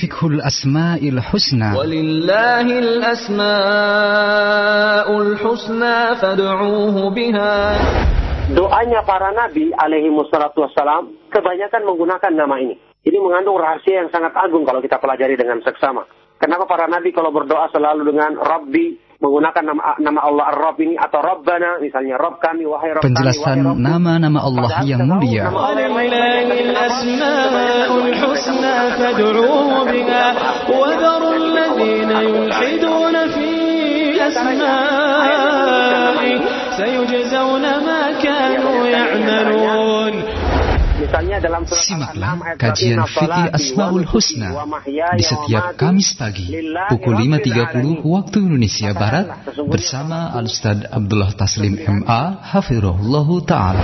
Fikhul Asma'il Husna Walillahil Asma'ul Husna fad'uuhu biha Doanya para nabi alaihi wassalatu wassalam kebanyakan menggunakan nama ini. Ini mengandung rahasia yang sangat agung kalau kita pelajari dengan seksama. Kenapa para nabi kalau berdoa selalu dengan Rabbi menggunakan nama, nama Allah Ar-Rabb ini atau Rabbana misalnya Rabb kami wahai Rabb Penjelasan nama-nama Allah yang mulia. سيجزون ما كانوا يعملون Misalnya dalam surat Simaklah kajian fikih Asmaul Husna di setiap Kamis pagi pukul 5.30 waktu Indonesia Barat bersama Al-Ustaz Abdullah Taslim MA Hafirullah Ta'ala.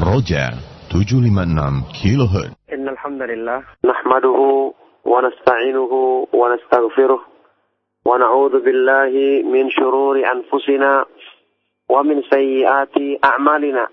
Roja 756 kHz. Innalhamdulillah nahmaduhu wa nasta'inuhu wa nastaghfiruh wa na'udzu billahi min shururi anfusina wa min sayyiati a'malina.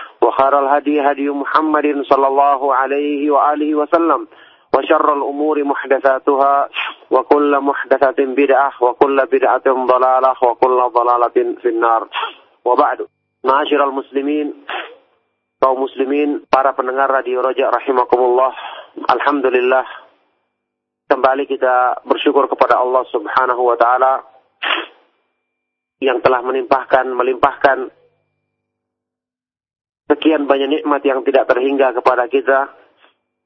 وخير الهدي هدي محمد صلى الله عليه وآله وسلم وشر الأمور محدثاتها وكل محدثة بدعة وكل بدعة ضلالة وكل ضلالة في النار وبعد معاشر المسلمين kaum muslimin, para pendengar Radio Roja rahimakumullah. Alhamdulillah kembali kita bersyukur kepada Allah Subhanahu wa taala yang telah menimpahkan melimpahkan sekian banyak nikmat yang tidak terhingga kepada kita.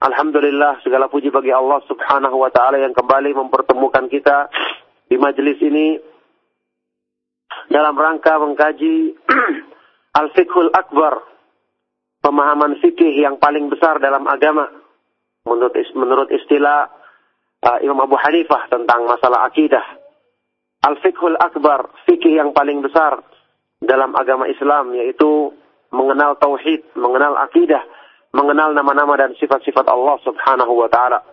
Alhamdulillah segala puji bagi Allah Subhanahu wa taala yang kembali mempertemukan kita di majelis ini dalam rangka mengkaji Al-Fiqhul Akbar, pemahaman fikih yang paling besar dalam agama menurut menurut istilah uh, Imam Abu Hanifah tentang masalah akidah. Al-Fiqhul Akbar, fikih yang paling besar dalam agama Islam yaitu mengenal tauhid, mengenal akidah, mengenal nama-nama dan sifat-sifat Allah Subhanahu wa taala.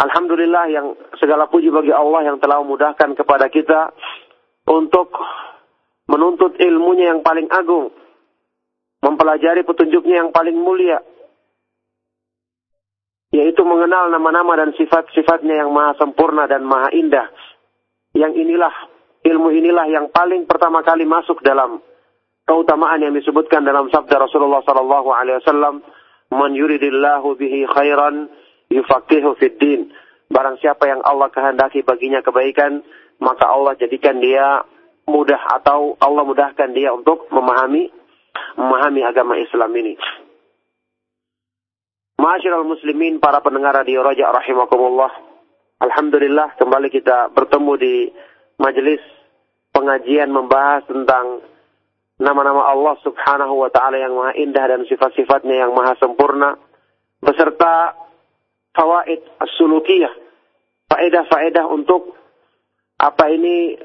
Alhamdulillah yang segala puji bagi Allah yang telah memudahkan kepada kita untuk menuntut ilmunya yang paling agung, mempelajari petunjuknya yang paling mulia, yaitu mengenal nama-nama dan sifat-sifatnya yang maha sempurna dan maha indah. Yang inilah, ilmu inilah yang paling pertama kali masuk dalam keutamaan yang disebutkan dalam sabda Rasulullah sallallahu alaihi wasallam, "Man yuridillahu bihi khairan yufaqihu fid din." Barang siapa yang Allah kehendaki baginya kebaikan, maka Allah jadikan dia mudah atau Allah mudahkan dia untuk memahami memahami agama Islam ini. Ma'asyiral muslimin, para pendengar radio Raja rahimakumullah. Alhamdulillah kembali kita bertemu di majelis pengajian membahas tentang nama-nama Allah Subhanahu wa taala yang maha indah dan sifat-sifatnya yang maha sempurna beserta fawaid as-sulukiyah, faedah-faedah untuk apa ini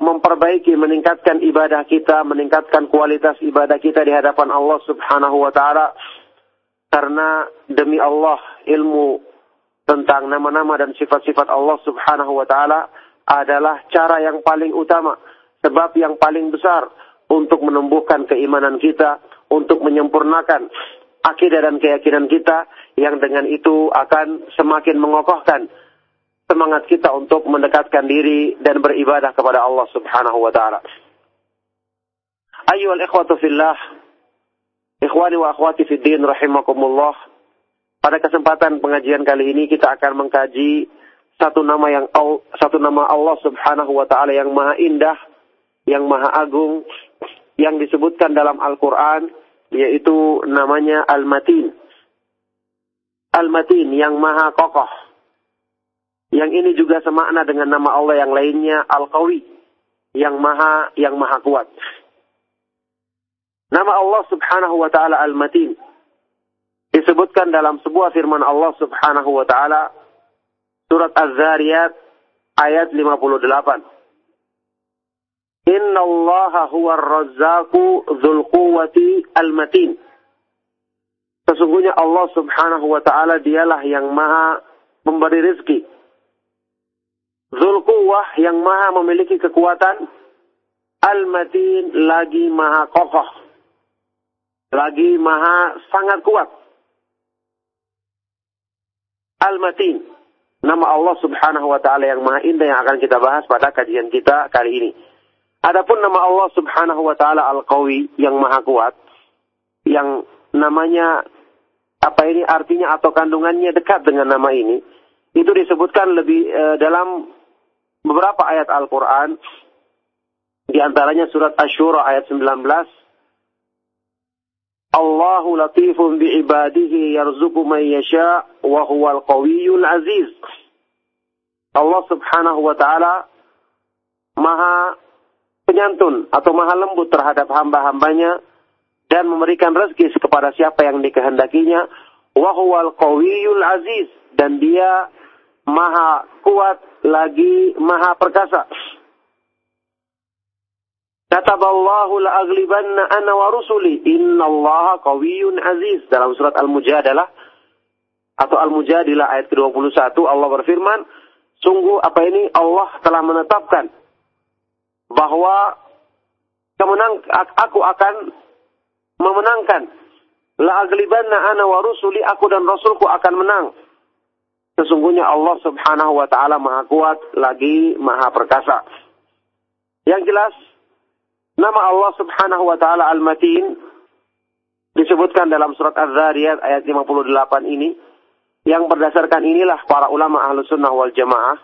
memperbaiki, meningkatkan ibadah kita, meningkatkan kualitas ibadah kita di hadapan Allah Subhanahu wa taala. Karena demi Allah ilmu tentang nama-nama dan sifat-sifat Allah Subhanahu wa taala adalah cara yang paling utama, sebab yang paling besar untuk menumbuhkan keimanan kita, untuk menyempurnakan akidah dan keyakinan kita yang dengan itu akan semakin mengokohkan semangat kita untuk mendekatkan diri dan beribadah kepada Allah Subhanahu wa taala. Ayyuhal ikhwatu fillah, ikhwani wa akhwati fid din rahimakumullah. Pada kesempatan pengajian kali ini kita akan mengkaji satu nama yang satu nama Allah Subhanahu wa taala yang maha indah, yang maha agung yang disebutkan dalam Al-Qur'an yaitu namanya Al-Matin. Al-Matin yang maha kokoh. Yang ini juga semakna dengan nama Allah yang lainnya Al-Qawi yang maha yang maha kuat. Nama Allah Subhanahu wa taala Al-Matin disebutkan dalam sebuah firman Allah Subhanahu wa taala Surat Az-Zariyat ayat 58. Inna Allah huwa razzaqu dzul quwwati al-matin. Sesungguhnya Allah Subhanahu wa taala dialah yang maha memberi rezeki. Dzul quwwah yang maha memiliki kekuatan. Al-matin lagi maha kokoh. Lagi maha sangat kuat. Al-matin nama Allah Subhanahu wa taala yang Maha Indah yang akan kita bahas pada kajian kita kali ini. Adapun nama Allah Subhanahu wa taala Al-Qawi yang Maha Kuat yang namanya apa ini artinya atau kandungannya dekat dengan nama ini itu disebutkan lebih e, dalam beberapa ayat Al-Qur'an di antaranya surat Asy-Syura ayat 19 Allahu latifun bi'ibadihi yarzuqu man yasha wa huwal qawiyyul aziz. Allah Subhanahu wa taala Maha penyantun atau Maha lembut terhadap hamba-hambanya dan memberikan rezeki kepada siapa yang dikehendakinya wa huwal qawiyyul aziz dan dia Maha kuat lagi Maha perkasa. Kataballahu la'aglibanna ana wa rusuli. Innallaha qawiyyun aziz. Dalam surat Al-Mujadalah atau Al-Mujadilah ayat ke-21 Allah berfirman, sungguh apa ini Allah telah menetapkan bahwa kemenang aku akan memenangkan la'aglibanna ana wa rusuli aku dan rasulku akan menang. Sesungguhnya Allah Subhanahu wa taala Maha kuat lagi Maha perkasa. Yang jelas Nama Allah Subhanahu wa taala Al-Matin disebutkan dalam surat Az-Zariyat ayat 58 ini yang berdasarkan inilah para ulama ahlu sunnah wal jamaah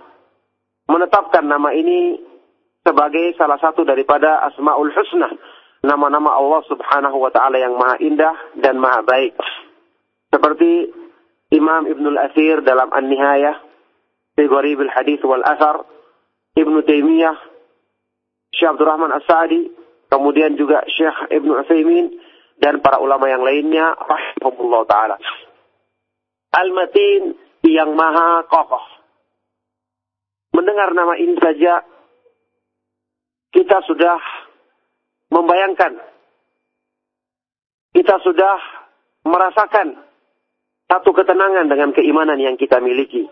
menetapkan nama ini sebagai salah satu daripada asmaul husna nama-nama Allah subhanahu wa ta'ala yang maha indah dan maha baik seperti Imam Ibnul Athir dalam An-Nihayah fi Gharib al-Hadith wal Athar Ibnu Taimiyah Syekh Abdul Rahman As-Sa'di kemudian juga Syekh Ibn Utsaimin dan para ulama yang lainnya rahimahullah taala. Al-Matin yang maha kokoh. Mendengar nama ini saja kita sudah membayangkan kita sudah merasakan satu ketenangan dengan keimanan yang kita miliki.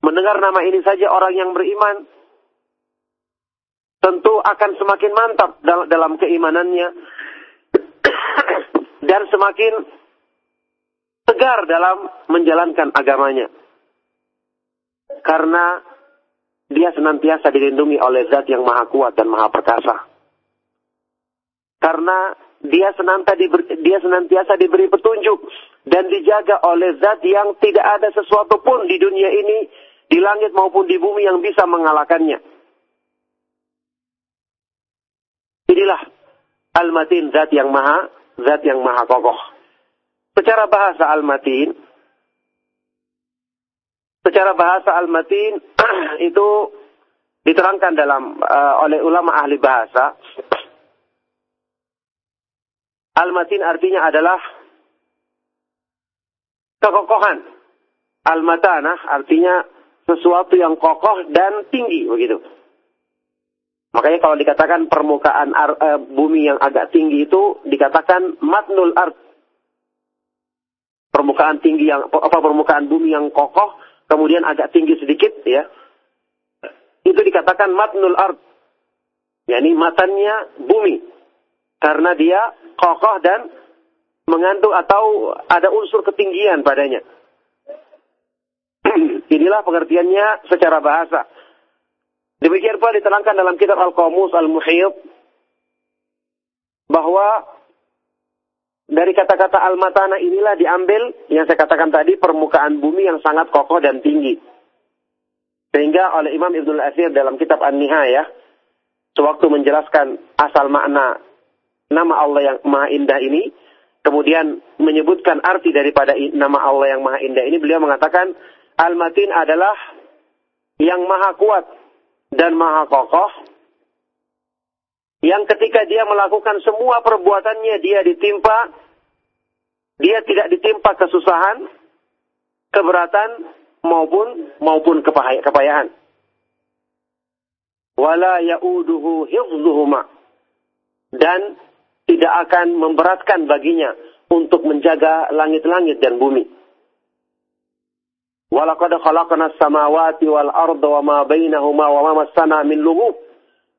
Mendengar nama ini saja orang yang beriman tentu akan semakin mantap dalam keimanannya dan semakin tegar dalam menjalankan agamanya. Karena dia senantiasa dilindungi oleh zat yang maha kuat dan maha perkasa. Karena dia senantiasa diberi, dia senantiasa diberi petunjuk dan dijaga oleh zat yang tidak ada sesuatu pun di dunia ini, di langit maupun di bumi yang bisa mengalahkannya. Inilah Al-Matin, zat yang maha, zat yang maha kokoh. Secara bahasa Al-Matin, secara bahasa Al-Matin itu diterangkan dalam uh, oleh ulama ahli bahasa. Al-Matin artinya adalah kekokohan. Al-Matanah artinya sesuatu yang kokoh dan tinggi begitu. Makanya kalau dikatakan permukaan ar, uh, bumi yang agak tinggi itu dikatakan matnul art. Permukaan tinggi yang apa permukaan bumi yang kokoh kemudian agak tinggi sedikit ya. Itu dikatakan matnul art. yakni matannya bumi. Karena dia kokoh dan mengandung atau ada unsur ketinggian padanya. Inilah pengertiannya secara bahasa. Demikian pula diterangkan dalam kitab Al-Qamus Al-Muhyid bahwa dari kata-kata al-matana inilah diambil yang saya katakan tadi permukaan bumi yang sangat kokoh dan tinggi. Sehingga oleh Imam Ibnu Al-Athir dalam kitab An-Nihayah, sewaktu menjelaskan asal makna nama Allah yang Maha Indah ini, kemudian menyebutkan arti daripada nama Allah yang Maha Indah ini, beliau mengatakan, Al-Matin adalah yang Maha Kuat dan Maha Kokoh, yang ketika dia melakukan semua perbuatannya, dia ditimpa, dia tidak ditimpa kesusahan, keberatan, maupun maupun kepayahan. Wala ya'uduhu hifdhuhuma. Dan tidak akan memberatkan baginya untuk menjaga langit-langit dan bumi. Walaqad khalaqna samawati wal arda wa ma bainahuma wa ma massana min lughub.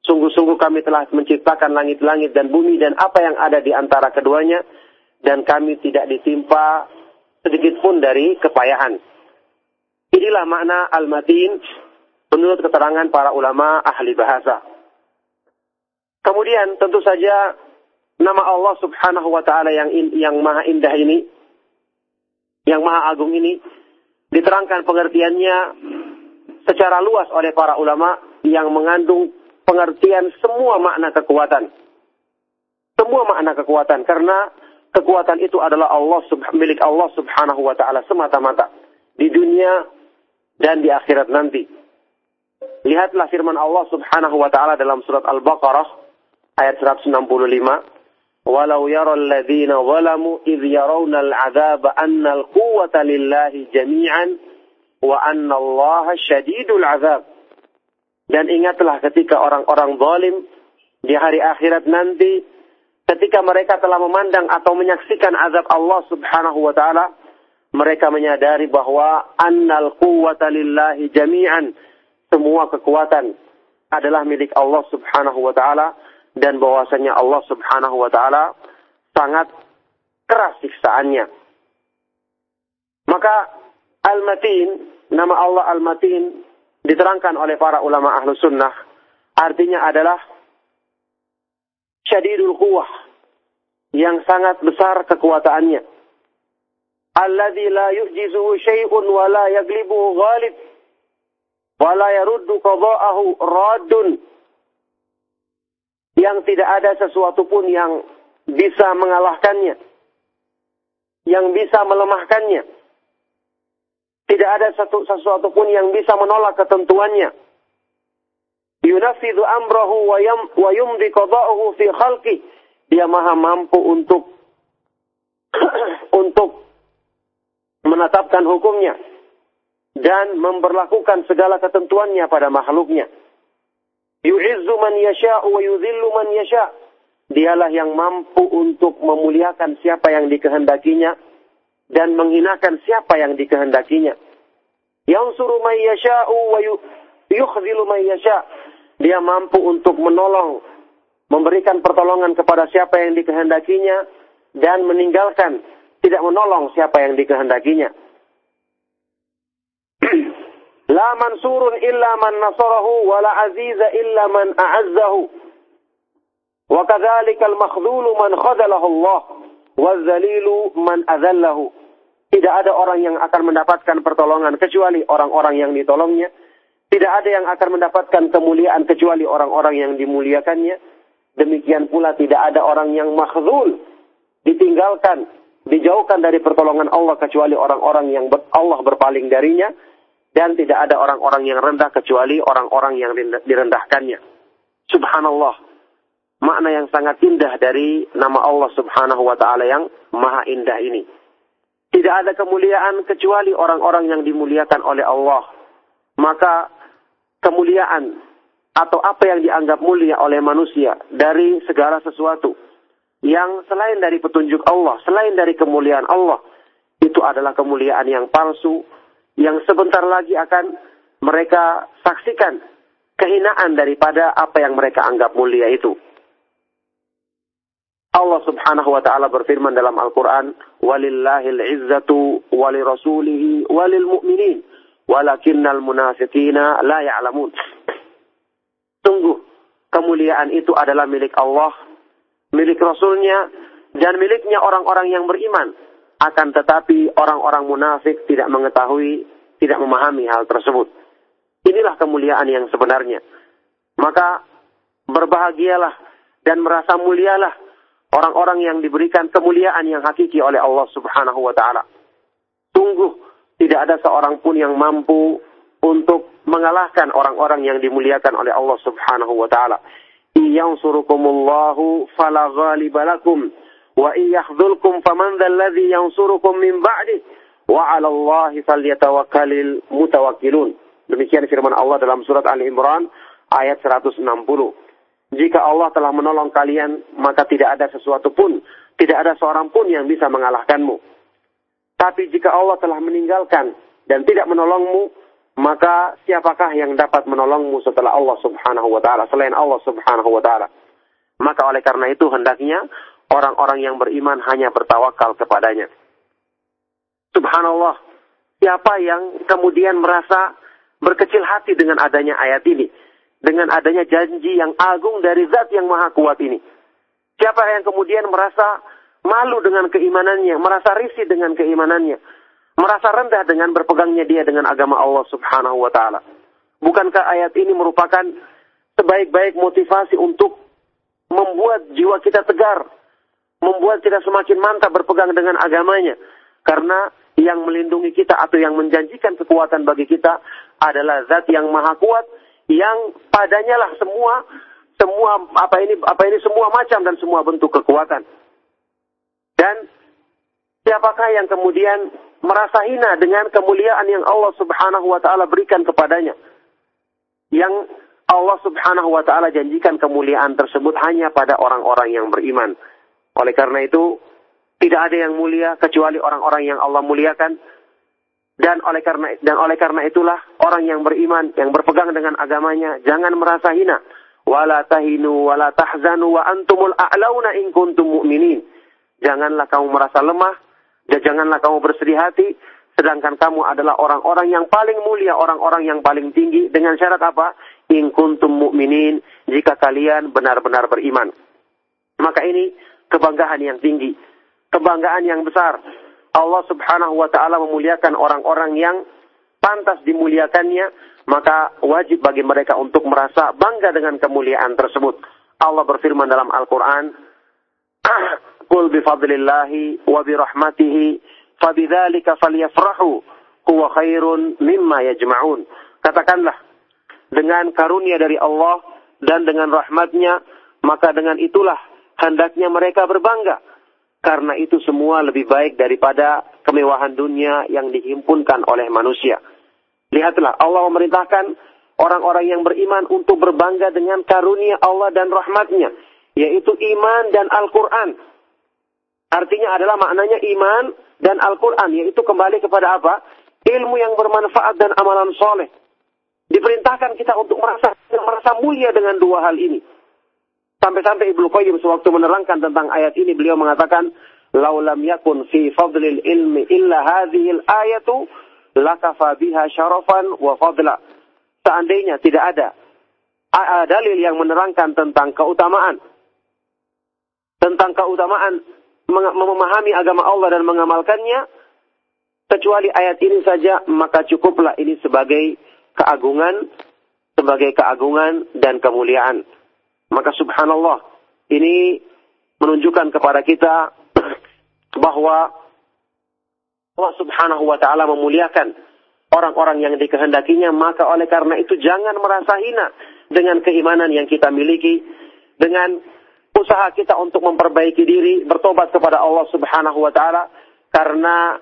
Sungguh-sungguh kami telah menciptakan langit-langit dan bumi dan apa yang ada di antara keduanya dan kami tidak ditimpa sedikit pun dari kepayahan. Inilah makna al-matin menurut keterangan para ulama ahli bahasa. Kemudian tentu saja nama Allah Subhanahu wa taala yang in, yang maha indah ini yang maha agung ini diterangkan pengertiannya secara luas oleh para ulama yang mengandung pengertian semua makna kekuatan. Semua makna kekuatan karena kekuatan itu adalah Allah milik Allah Subhanahu wa taala semata-mata di dunia dan di akhirat nanti. Lihatlah firman Allah Subhanahu wa taala dalam surat Al-Baqarah ayat 165 walau yara alladhina zalamu idh yarawna al'adzab anna al-quwwata lillahi jami'an wa anna Allah syadidul 'adzab dan ingatlah ketika orang-orang zalim di hari akhirat nanti ketika mereka telah memandang atau menyaksikan azab Allah Subhanahu wa taala mereka menyadari bahwa annal quwwata lillahi jami'an semua kekuatan adalah milik Allah Subhanahu wa taala dan bahwasanya Allah Subhanahu wa taala sangat keras siksaannya. Maka Al-Matin, nama Allah Al-Matin diterangkan oleh para ulama ahlu sunnah, artinya adalah syadidul quwah, yang sangat besar kekuatannya. Alladhi la yu'jizuhu syai'un wa la yaglibuhu ghalib wa la yaruddu qada'ahu raddun yang tidak ada sesuatu pun yang bisa mengalahkannya, yang bisa melemahkannya. Tidak ada satu sesuatu pun yang bisa menolak ketentuannya. Yunafidhu amrahu wa, wa yumdi qada'uhu fi khalqi. Dia maha mampu untuk untuk menetapkan hukumnya dan memperlakukan segala ketentuannya pada makhluknya. Yu'izzu man yasha'u wa yudhillu man yasha'. Dialah yang mampu untuk memuliakan siapa yang dikehendakinya dan menghinakan siapa yang dikehendakinya. Yang suruh man yasha'u wa yukhzilu. Dia mampu untuk menolong, memberikan pertolongan kepada siapa yang dikehendakinya dan meninggalkan, tidak menolong siapa yang dikehendakinya. La mansurun illa man nasarahu wa la aziza illa man a'azzahu. Wa kadzalika al-makhdhulu man khadalahu Allah wa zalilu man adallahu. Tidak ada orang yang akan mendapatkan pertolongan kecuali orang-orang yang ditolongnya. Tidak ada yang akan mendapatkan kemuliaan kecuali orang-orang yang dimuliakannya. Demikian pula tidak ada orang yang makhdhul, ditinggalkan, dijauhkan dari pertolongan Allah kecuali orang-orang yang Allah berpaling darinya dan tidak ada orang-orang yang rendah kecuali orang-orang yang direndahkannya. Subhanallah. Makna yang sangat indah dari nama Allah Subhanahu wa taala yang maha indah ini. Tidak ada kemuliaan kecuali orang-orang yang dimuliakan oleh Allah. Maka kemuliaan atau apa yang dianggap mulia oleh manusia dari segala sesuatu yang selain dari petunjuk Allah, selain dari kemuliaan Allah, itu adalah kemuliaan yang palsu, yang sebentar lagi akan mereka saksikan kehinaan daripada apa yang mereka anggap mulia itu. Allah Subhanahu wa taala berfirman dalam Al-Qur'an, "Walillahil 'izzatu walirasulihi walil mu'minin, walakinnal munafiqina la ya'lamun." Sungguh kemuliaan itu adalah milik Allah, milik Rasulnya, dan miliknya orang-orang yang beriman. Akan tetapi orang-orang munafik tidak mengetahui, tidak memahami hal tersebut. Inilah kemuliaan yang sebenarnya. Maka berbahagialah dan merasa mulialah orang-orang yang diberikan kemuliaan yang hakiki oleh Allah Subhanahu wa taala. Sungguh tidak ada seorang pun yang mampu untuk mengalahkan orang-orang yang dimuliakan oleh Allah Subhanahu wa taala. Iyansurukumullahu fala ghaliba lakum wa iyakhdzulkum faman dzalladzi yansurukum min ba'di wa 'ala Allahi falyatawakkalul mutawakkilun. Demikian firman Allah dalam surat Ali Imran ayat 160. Jika Allah telah menolong kalian, maka tidak ada sesuatu pun, tidak ada seorang pun yang bisa mengalahkanmu. Tapi jika Allah telah meninggalkan dan tidak menolongmu, maka siapakah yang dapat menolongmu setelah Allah Subhanahu wa taala selain Allah Subhanahu wa taala? Maka oleh karena itu hendaknya orang-orang yang beriman hanya bertawakal kepadanya. Subhanallah, siapa yang kemudian merasa berkecil hati dengan adanya ayat ini? Dengan adanya janji yang agung dari zat yang maha kuat ini. Siapa yang kemudian merasa malu dengan keimanannya, merasa risih dengan keimanannya, merasa rendah dengan berpegangnya dia dengan agama Allah Subhanahu wa taala. Bukankah ayat ini merupakan sebaik-baik motivasi untuk membuat jiwa kita tegar, membuat kita semakin mantap berpegang dengan agamanya. Karena yang melindungi kita atau yang menjanjikan kekuatan bagi kita adalah zat yang maha kuat yang padanya lah semua semua apa ini apa ini semua macam dan semua bentuk kekuatan. Dan siapakah yang kemudian merasa hina dengan kemuliaan yang Allah Subhanahu wa taala berikan kepadanya? Yang Allah Subhanahu wa taala janjikan kemuliaan tersebut hanya pada orang-orang yang beriman. Oleh karena itu, tidak ada yang mulia kecuali orang-orang yang Allah muliakan. Dan oleh karena dan oleh karena itulah orang yang beriman yang berpegang dengan agamanya jangan merasa hina. Wala tahinu wala tahzanu wa antumul a'launa in kuntum mu'minin Janganlah kamu merasa lemah, dan janganlah kamu bersedih hati, sedangkan kamu adalah orang-orang yang paling mulia, orang-orang yang paling tinggi dengan syarat apa? In kuntum mu'minin, jika kalian benar-benar beriman. Maka ini kebanggaan yang tinggi, kebanggaan yang besar. Allah Subhanahu wa taala memuliakan orang-orang yang pantas dimuliakannya, maka wajib bagi mereka untuk merasa bangga dengan kemuliaan tersebut. Allah berfirman dalam Al-Qur'an, Qul bifadlillahi wa birahmatihi fabidzalika falyafrahu huwa khairun mimma yajma'un. Katakanlah dengan karunia dari Allah dan dengan rahmatnya maka dengan itulah hendaknya mereka berbangga karena itu semua lebih baik daripada kemewahan dunia yang dihimpunkan oleh manusia. Lihatlah Allah memerintahkan orang-orang yang beriman untuk berbangga dengan karunia Allah dan rahmatnya, yaitu iman dan Al-Quran. Artinya adalah maknanya iman dan Al-Quran, yaitu kembali kepada apa? Ilmu yang bermanfaat dan amalan soleh. Diperintahkan kita untuk merasa merasa mulia dengan dua hal ini. Sampai-sampai Ibnu Qayyim sewaktu menerangkan tentang ayat ini, beliau mengatakan, Laulam yakun fi fadlil ilmi illa hadhil ayatu, lakafa biha syarafan wa fadla. Seandainya tidak ada dalil yang menerangkan tentang keutamaan, tentang keutamaan memahami agama Allah dan mengamalkannya, kecuali ayat ini saja, maka cukuplah ini sebagai keagungan, sebagai keagungan dan kemuliaan. Maka subhanallah, ini menunjukkan kepada kita bahwa Allah subhanahu wa ta'ala memuliakan orang-orang yang dikehendakinya, maka oleh karena itu jangan merasa hina dengan keimanan yang kita miliki, dengan usaha kita untuk memperbaiki diri, bertobat kepada Allah Subhanahu wa taala. Karena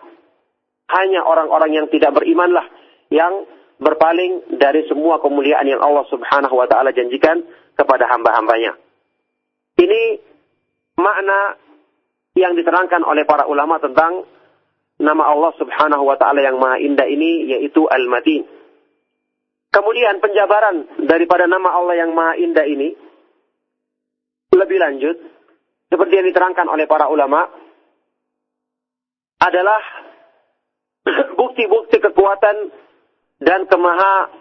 hanya orang-orang yang tidak berimanlah yang berpaling dari semua kemuliaan yang Allah Subhanahu wa taala janjikan kepada hamba-hambanya. Ini makna yang diterangkan oleh para ulama tentang nama Allah Subhanahu wa taala yang Maha Indah ini yaitu Al-Matin. Kemudian penjabaran daripada nama Allah yang Maha Indah ini lebih lanjut, seperti yang diterangkan oleh para ulama, adalah bukti-bukti kekuatan dan kemaha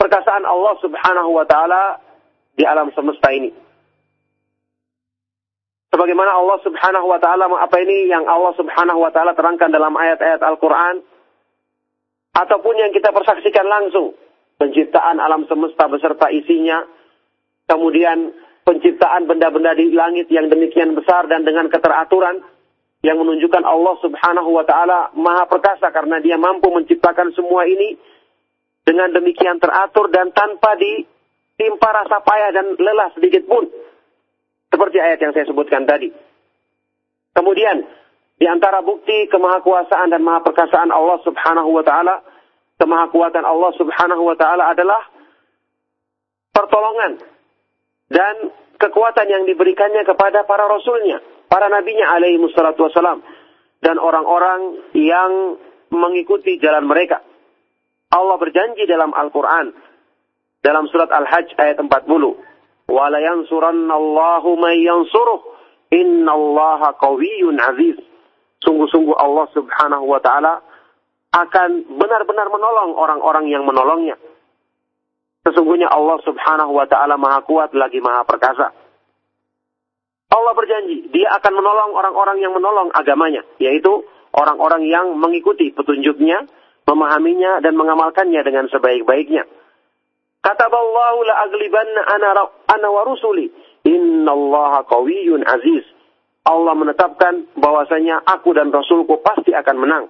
perkasaan Allah Subhanahu wa taala di alam semesta ini. Sebagaimana Allah Subhanahu wa taala apa ini yang Allah Subhanahu wa taala terangkan dalam ayat-ayat Al-Qur'an ataupun yang kita persaksikan langsung penciptaan alam semesta beserta isinya, kemudian penciptaan benda-benda di langit yang demikian besar dan dengan keteraturan yang menunjukkan Allah Subhanahu wa taala Maha perkasa karena Dia mampu menciptakan semua ini dengan demikian teratur dan tanpa ditimpa rasa payah dan lelah sedikit pun. Seperti ayat yang saya sebutkan tadi. Kemudian, di antara bukti kemahakuasaan dan maha perkasaan Allah Subhanahu wa taala, kemahakuatan Allah Subhanahu wa taala adalah pertolongan dan kekuatan yang diberikannya kepada para rasulnya, para nabinya alaihi wassalam dan orang-orang yang mengikuti jalan mereka. Allah berjanji dalam Al-Quran. Dalam surat Al-Hajj ayat 40. وَلَا يَنْصُرَنَّ اللَّهُ مَنْ يَنْصُرُهُ إِنَّ اللَّهَ قَوِيٌّ عَزِيزٌ Sungguh-sungguh Allah subhanahu wa ta'ala akan benar-benar menolong orang-orang yang menolongnya. Sesungguhnya Allah subhanahu wa ta'ala maha kuat lagi maha perkasa. Allah berjanji, dia akan menolong orang-orang yang menolong agamanya. Yaitu orang-orang yang mengikuti petunjuknya memahaminya dan mengamalkannya dengan sebaik-baiknya. Kata Allah la aglibanna ana ana wa rusuli innallaha qawiyyun aziz. Allah menetapkan bahwasanya aku dan rasulku pasti akan menang.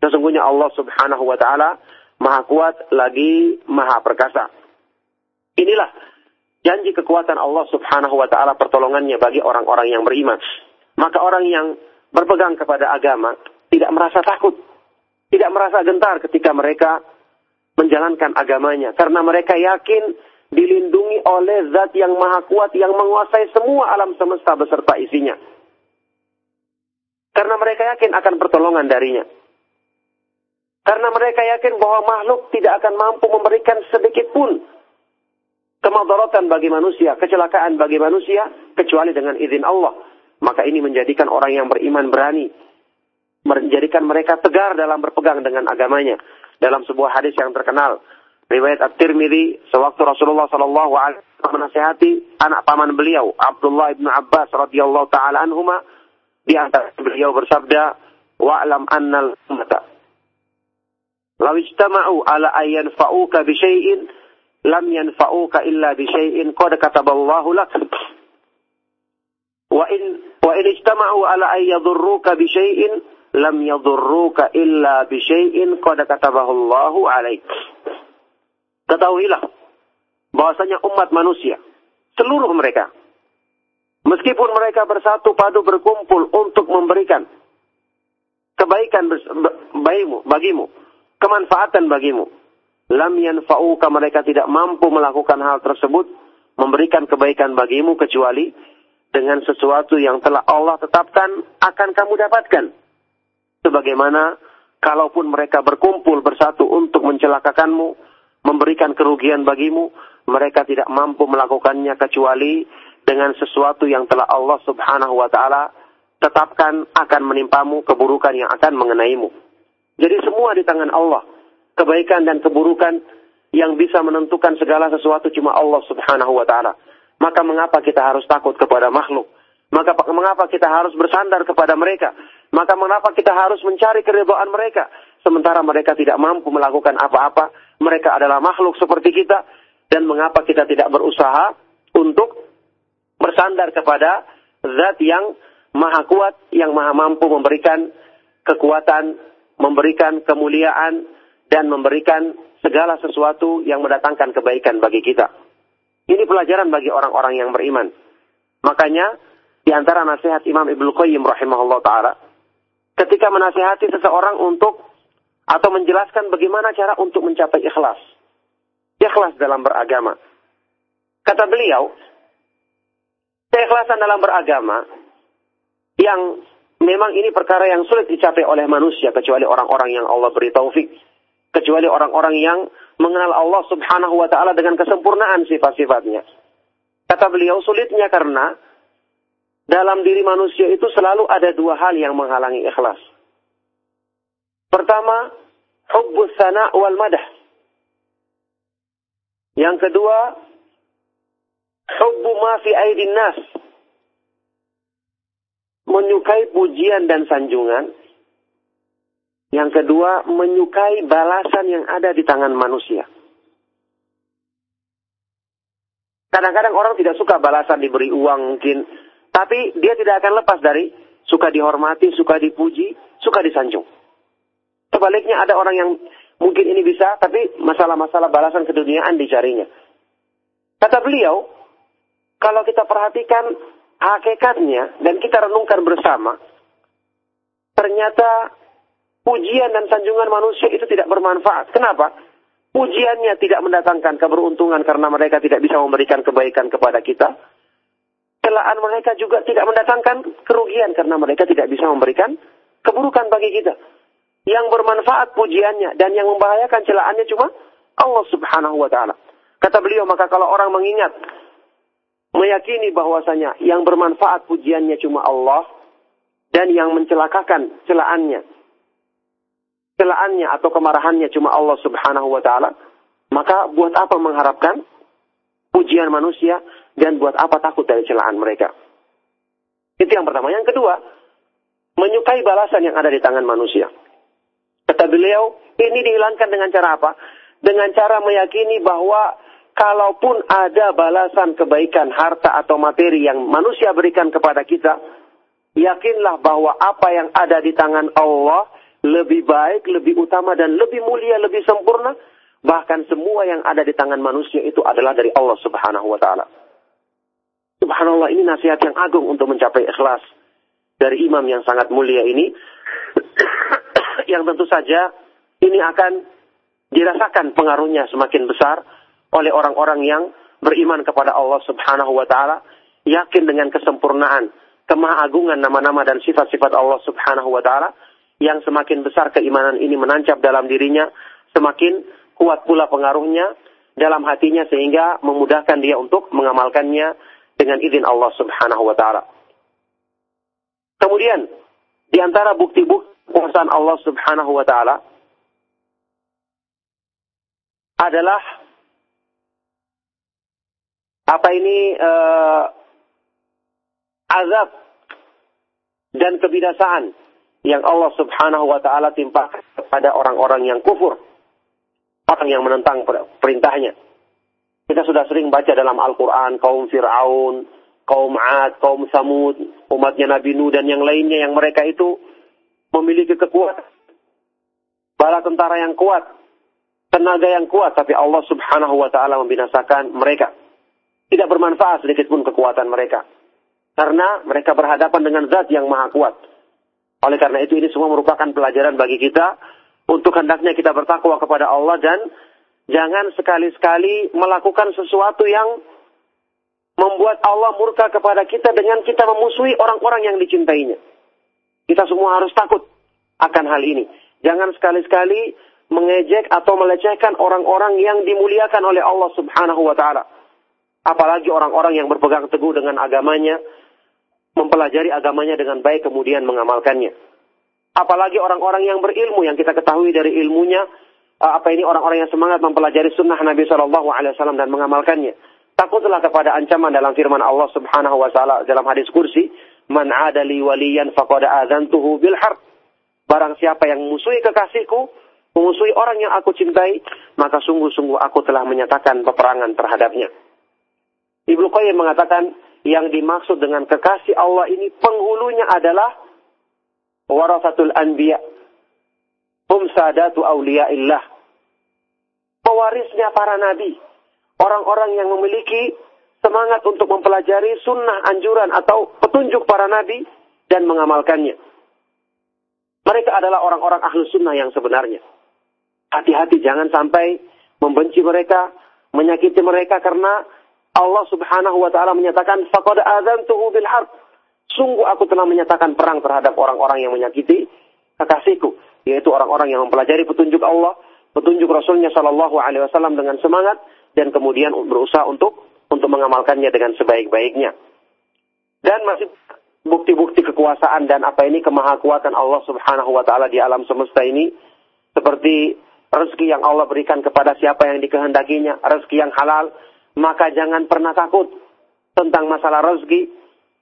Sesungguhnya Allah Subhanahu wa taala Maha kuat lagi Maha perkasa. Inilah janji kekuatan Allah Subhanahu wa taala pertolongannya bagi orang-orang yang beriman. Maka orang yang berpegang kepada agama tidak merasa takut tidak merasa gentar ketika mereka menjalankan agamanya. Karena mereka yakin dilindungi oleh zat yang maha kuat yang menguasai semua alam semesta beserta isinya. Karena mereka yakin akan pertolongan darinya. Karena mereka yakin bahwa makhluk tidak akan mampu memberikan sedikit pun kemadaratan bagi manusia, kecelakaan bagi manusia, kecuali dengan izin Allah. Maka ini menjadikan orang yang beriman berani menjadikan mereka tegar dalam berpegang dengan agamanya. Dalam sebuah hadis yang terkenal, riwayat At-Tirmidzi, sewaktu Rasulullah Shallallahu alaihi wasallam menasihati anak paman beliau, Abdullah bin Abbas radhiyallahu taala anhuma, di antara beliau bersabda, "Wa'lam annal ummata law ijtama'u ala an yanfa'uka bi syai'in lam yanfa'uka illa bi syai'in qad kataballahu lak." Wa in wa in ijtama'u ala an yadhurruka bi syai'in lam yadurruka illa bi syai'in qad katabahu Allahu alaik. Ketahuilah bahwasanya umat manusia seluruh mereka meskipun mereka bersatu padu berkumpul untuk memberikan kebaikan bagimu, bagimu, kemanfaatan bagimu. Lam yanfa'uka mereka tidak mampu melakukan hal tersebut, memberikan kebaikan bagimu kecuali dengan sesuatu yang telah Allah tetapkan akan kamu dapatkan sebagaimana kalaupun mereka berkumpul bersatu untuk mencelakakanmu, memberikan kerugian bagimu, mereka tidak mampu melakukannya kecuali dengan sesuatu yang telah Allah Subhanahu wa taala tetapkan akan menimpamu keburukan yang akan mengenaimu. Jadi semua di tangan Allah. Kebaikan dan keburukan yang bisa menentukan segala sesuatu cuma Allah Subhanahu wa taala. Maka mengapa kita harus takut kepada makhluk? Maka mengapa kita harus bersandar kepada mereka? Maka mengapa kita harus mencari keridhaan mereka? Sementara mereka tidak mampu melakukan apa-apa. Mereka adalah makhluk seperti kita. Dan mengapa kita tidak berusaha untuk bersandar kepada zat yang maha kuat, yang maha mampu memberikan kekuatan, memberikan kemuliaan, dan memberikan segala sesuatu yang mendatangkan kebaikan bagi kita. Ini pelajaran bagi orang-orang yang beriman. Makanya, di antara nasihat Imam Ibnu Qayyim rahimahullah ta'ala, ketika menasihati seseorang untuk atau menjelaskan bagaimana cara untuk mencapai ikhlas. Ikhlas dalam beragama. Kata beliau, keikhlasan dalam beragama yang memang ini perkara yang sulit dicapai oleh manusia kecuali orang-orang yang Allah beri taufik, kecuali orang-orang yang mengenal Allah Subhanahu wa taala dengan kesempurnaan sifat-sifatnya. Kata beliau sulitnya karena dalam diri manusia itu selalu ada dua hal yang menghalangi ikhlas. Pertama, hubbus sana wal madah. Yang kedua, hubbu ma fi aidin nas. Menyukai pujian dan sanjungan. Yang kedua, menyukai balasan yang ada di tangan manusia. Kadang-kadang orang tidak suka balasan diberi uang mungkin, tapi dia tidak akan lepas dari suka dihormati, suka dipuji, suka disanjung. Sebaliknya ada orang yang mungkin ini bisa, tapi masalah-masalah balasan keduniaan dicarinya. Kata beliau, kalau kita perhatikan hakikatnya dan kita renungkan bersama, ternyata pujian dan sanjungan manusia itu tidak bermanfaat. Kenapa? Pujiannya tidak mendatangkan keberuntungan karena mereka tidak bisa memberikan kebaikan kepada kita. Celaan mereka juga tidak mendatangkan kerugian karena mereka tidak bisa memberikan keburukan bagi kita. Yang bermanfaat pujiannya dan yang membahayakan celaannya cuma Allah Subhanahu wa taala. Kata beliau, maka kalau orang mengingat meyakini bahwasanya yang bermanfaat pujiannya cuma Allah dan yang mencelakakan celaannya celaannya atau kemarahannya cuma Allah Subhanahu wa taala, maka buat apa mengharapkan pujian manusia dan buat apa takut dari celaan mereka? Itu yang pertama. Yang kedua, menyukai balasan yang ada di tangan manusia. Kata beliau, ini dihilangkan dengan cara apa? Dengan cara meyakini bahwa kalaupun ada balasan kebaikan harta atau materi yang manusia berikan kepada kita, yakinlah bahwa apa yang ada di tangan Allah lebih baik, lebih utama dan lebih mulia, lebih sempurna. Bahkan semua yang ada di tangan manusia itu adalah dari Allah Subhanahu wa taala. Subhanallah ini nasihat yang agung untuk mencapai ikhlas dari imam yang sangat mulia ini. Yang tentu saja ini akan dirasakan pengaruhnya semakin besar oleh orang-orang yang beriman kepada Allah Subhanahu wa taala, yakin dengan kesempurnaan, kemahagungan nama-nama dan sifat-sifat Allah Subhanahu wa taala yang semakin besar keimanan ini menancap dalam dirinya, semakin kuat pula pengaruhnya dalam hatinya sehingga memudahkan dia untuk mengamalkannya dengan izin Allah Subhanahu wa taala. Kemudian di antara bukti-bukti kekuasaan Allah Subhanahu wa taala adalah apa ini uh, azab dan kebinasaan yang Allah Subhanahu wa taala timpakan kepada orang-orang yang kufur, orang yang menentang perintahnya. Kita sudah sering baca dalam Al-Qur'an kaum Firaun, kaum 'Ad, kaum Samud, umatnya Nabi Nuh dan yang lainnya yang mereka itu memiliki kekuatan bala tentara yang kuat, tenaga yang kuat, tapi Allah Subhanahu wa taala membinasakan mereka. Tidak bermanfaat sedikit pun kekuatan mereka. Karena mereka berhadapan dengan zat yang maha kuat oleh karena itu ini semua merupakan pelajaran bagi kita untuk hendaknya kita bertakwa kepada Allah dan jangan sekali-sekali melakukan sesuatu yang membuat Allah murka kepada kita dengan kita memusuhi orang-orang yang dicintainya. Kita semua harus takut akan hal ini. Jangan sekali-sekali mengejek atau melecehkan orang-orang yang dimuliakan oleh Allah Subhanahu wa taala. Apalagi orang-orang yang berpegang teguh dengan agamanya, mempelajari agamanya dengan baik kemudian mengamalkannya. Apalagi orang-orang yang berilmu yang kita ketahui dari ilmunya apa ini orang-orang yang semangat mempelajari sunnah Nabi Shallallahu Alaihi Wasallam dan mengamalkannya. Takutlah kepada ancaman dalam firman Allah Subhanahu Wa Taala dalam hadis kursi, "Man adali waliyan faqad adzantuhu bil harb." Barang siapa yang memusuhi kekasihku, memusuhi orang yang aku cintai, maka sungguh-sungguh aku telah menyatakan peperangan terhadapnya. Ibnu Qayyim mengatakan, yang dimaksud dengan kekasih Allah ini penghulunya adalah warasatul anbiya. Hum sadatu illah. Pewarisnya para nabi. Orang-orang yang memiliki semangat untuk mempelajari sunnah anjuran atau petunjuk para nabi dan mengamalkannya. Mereka adalah orang-orang ahlu sunnah yang sebenarnya. Hati-hati jangan sampai membenci mereka, menyakiti mereka karena Allah Subhanahu wa taala menyatakan faqad adzantuhu bil harb. Sungguh aku telah menyatakan perang terhadap orang-orang yang menyakiti kekasihku, yaitu orang-orang yang mempelajari petunjuk Allah, petunjuk Rasulnya Shallallahu Alaihi Wasallam dengan semangat dan kemudian berusaha untuk untuk mengamalkannya dengan sebaik-baiknya. Dan masih bukti-bukti kekuasaan dan apa ini kemahakuatan Allah Subhanahu wa taala di alam semesta ini seperti rezeki yang Allah berikan kepada siapa yang dikehendakinya, rezeki yang halal, maka jangan pernah takut tentang masalah rezeki.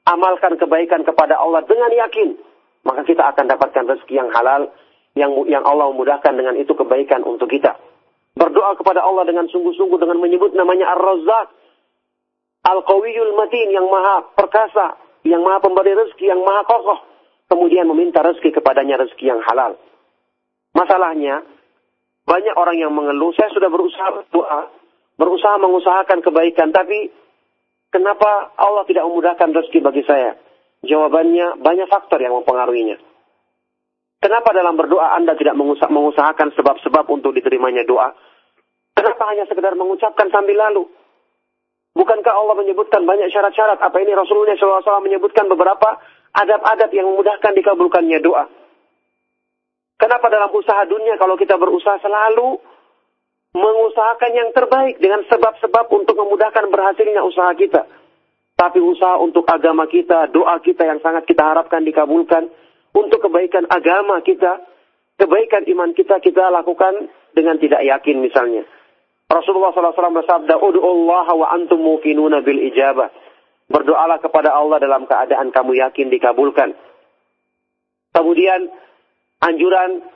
Amalkan kebaikan kepada Allah dengan yakin. Maka kita akan dapatkan rezeki yang halal, yang yang Allah memudahkan dengan itu kebaikan untuk kita. Berdoa kepada Allah dengan sungguh-sungguh dengan menyebut namanya Ar-Razzaq. Al-Qawiyul Matin yang maha perkasa, yang maha pemberi rezeki, yang maha kokoh. Kemudian meminta rezeki kepadanya rezeki yang halal. Masalahnya, banyak orang yang mengeluh, saya sudah berusaha berdoa, berusaha mengusahakan kebaikan, tapi kenapa Allah tidak memudahkan rezeki bagi saya? Jawabannya, banyak faktor yang mempengaruhinya. Kenapa dalam berdoa Anda tidak mengusahakan sebab-sebab untuk diterimanya doa? Kenapa hanya sekedar mengucapkan sambil lalu? Bukankah Allah menyebutkan banyak syarat-syarat? Apa ini Rasulullah SAW menyebutkan beberapa adab-adab yang memudahkan dikabulkannya doa? Kenapa dalam usaha dunia kalau kita berusaha selalu mengusahakan yang terbaik dengan sebab-sebab untuk memudahkan berhasilnya usaha kita. Tapi usaha untuk agama kita, doa kita yang sangat kita harapkan dikabulkan, untuk kebaikan agama kita, kebaikan iman kita, kita lakukan dengan tidak yakin misalnya. Rasulullah SAW bersabda, Allah wa antum mukinuna bil ijabah. Berdoalah kepada Allah dalam keadaan kamu yakin dikabulkan. Kemudian anjuran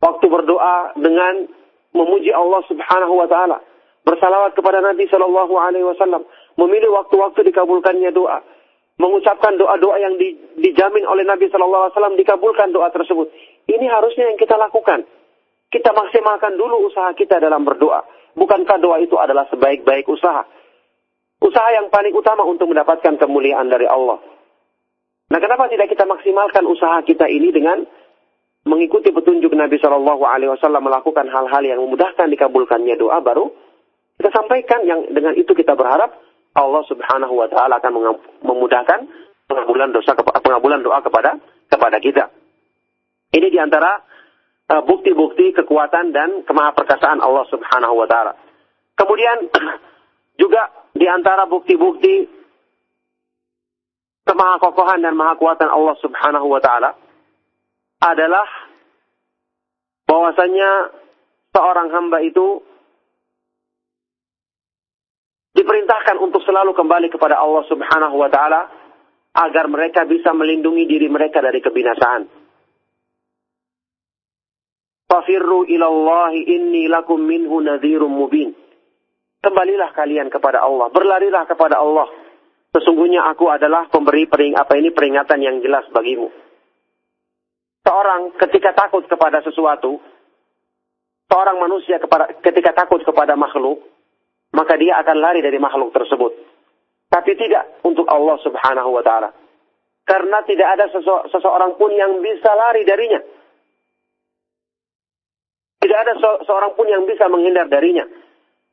waktu berdoa dengan memuji Allah Subhanahu wa taala, bersalawat kepada Nabi Shallallahu alaihi wasallam, memilih waktu-waktu dikabulkannya doa, mengucapkan doa-doa yang di, dijamin oleh Nabi Shallallahu alaihi wasallam dikabulkan doa tersebut. Ini harusnya yang kita lakukan. Kita maksimalkan dulu usaha kita dalam berdoa. Bukankah doa itu adalah sebaik-baik usaha? Usaha yang paling utama untuk mendapatkan kemuliaan dari Allah. Nah, kenapa tidak kita maksimalkan usaha kita ini dengan mengikuti petunjuk Nabi Shallallahu Alaihi Wasallam melakukan hal-hal yang memudahkan dikabulkannya doa baru kita sampaikan yang dengan itu kita berharap Allah Subhanahu Wa Taala akan memudahkan pengabulan dosa pengabulan doa kepada kepada kita. Ini di antara uh, bukti-bukti kekuatan dan kemahaperkasaan Allah Subhanahu Wa Taala. Kemudian juga di antara bukti-bukti kemahakokohan dan mahakuatan Allah Subhanahu Wa Taala adalah bahwasanya seorang hamba itu diperintahkan untuk selalu kembali kepada Allah Subhanahu wa taala agar mereka bisa melindungi diri mereka dari kebinasaan. Fafirru ilallahi inni lakum minhu nadhirum mubin. Kembalilah kalian kepada Allah, berlarilah kepada Allah. Sesungguhnya aku adalah pemberi pering apa ini peringatan yang jelas bagimu seorang ketika takut kepada sesuatu, seorang manusia kepada, ketika takut kepada makhluk, maka dia akan lari dari makhluk tersebut. Tapi tidak untuk Allah Subhanahu wa taala. Karena tidak ada sese seseorang pun yang bisa lari darinya. Tidak ada se seorang pun yang bisa menghindar darinya.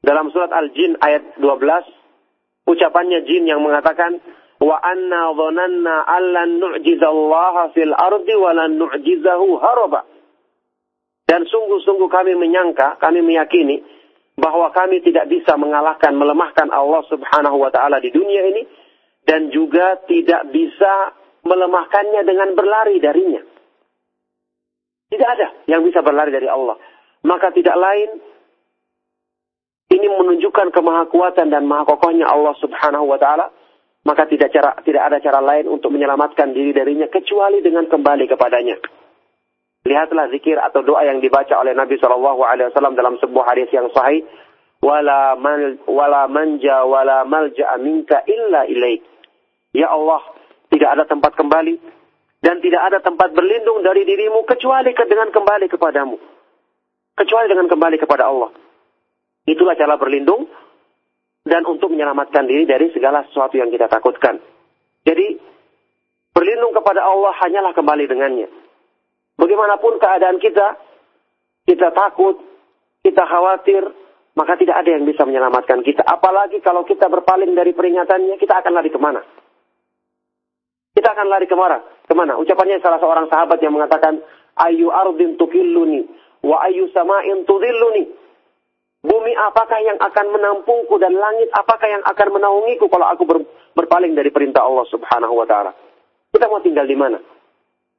Dalam surat Al-Jin ayat 12, ucapannya jin yang mengatakan, wa anna dhananna allan nu'jizallaha fil ardi wa lan nu'jizahu haraba. Dan sungguh-sungguh kami menyangka, kami meyakini bahwa kami tidak bisa mengalahkan, melemahkan Allah Subhanahu wa taala di dunia ini dan juga tidak bisa melemahkannya dengan berlari darinya. Tidak ada yang bisa berlari dari Allah. Maka tidak lain ini menunjukkan kemahakuatan dan mahakokohnya Allah Subhanahu wa taala maka tidak cara tidak ada cara lain untuk menyelamatkan diri darinya kecuali dengan kembali kepadanya. Lihatlah zikir atau doa yang dibaca oleh Nabi Shallallahu Alaihi Wasallam dalam sebuah hadis yang sahih. Wala man wala manja wala malja minka illa ilaik. Ya Allah, tidak ada tempat kembali dan tidak ada tempat berlindung dari dirimu kecuali dengan kembali kepadamu. Kecuali dengan kembali kepada Allah. Itulah cara berlindung dan untuk menyelamatkan diri dari segala sesuatu yang kita takutkan. Jadi, berlindung kepada Allah hanyalah kembali dengannya. Bagaimanapun keadaan kita, kita takut, kita khawatir, maka tidak ada yang bisa menyelamatkan kita. Apalagi kalau kita berpaling dari peringatannya, kita akan lari ke mana? Kita akan lari ke mana? Ke mana? Ucapannya salah seorang sahabat yang mengatakan, Ayu ardin tukilluni, wa ayu sama'in tudilluni. Bumi apakah yang akan menampungku dan langit apakah yang akan menaungiku kalau aku ber, berpaling dari perintah Allah Subhanahu wa taala? Kita mau tinggal di mana?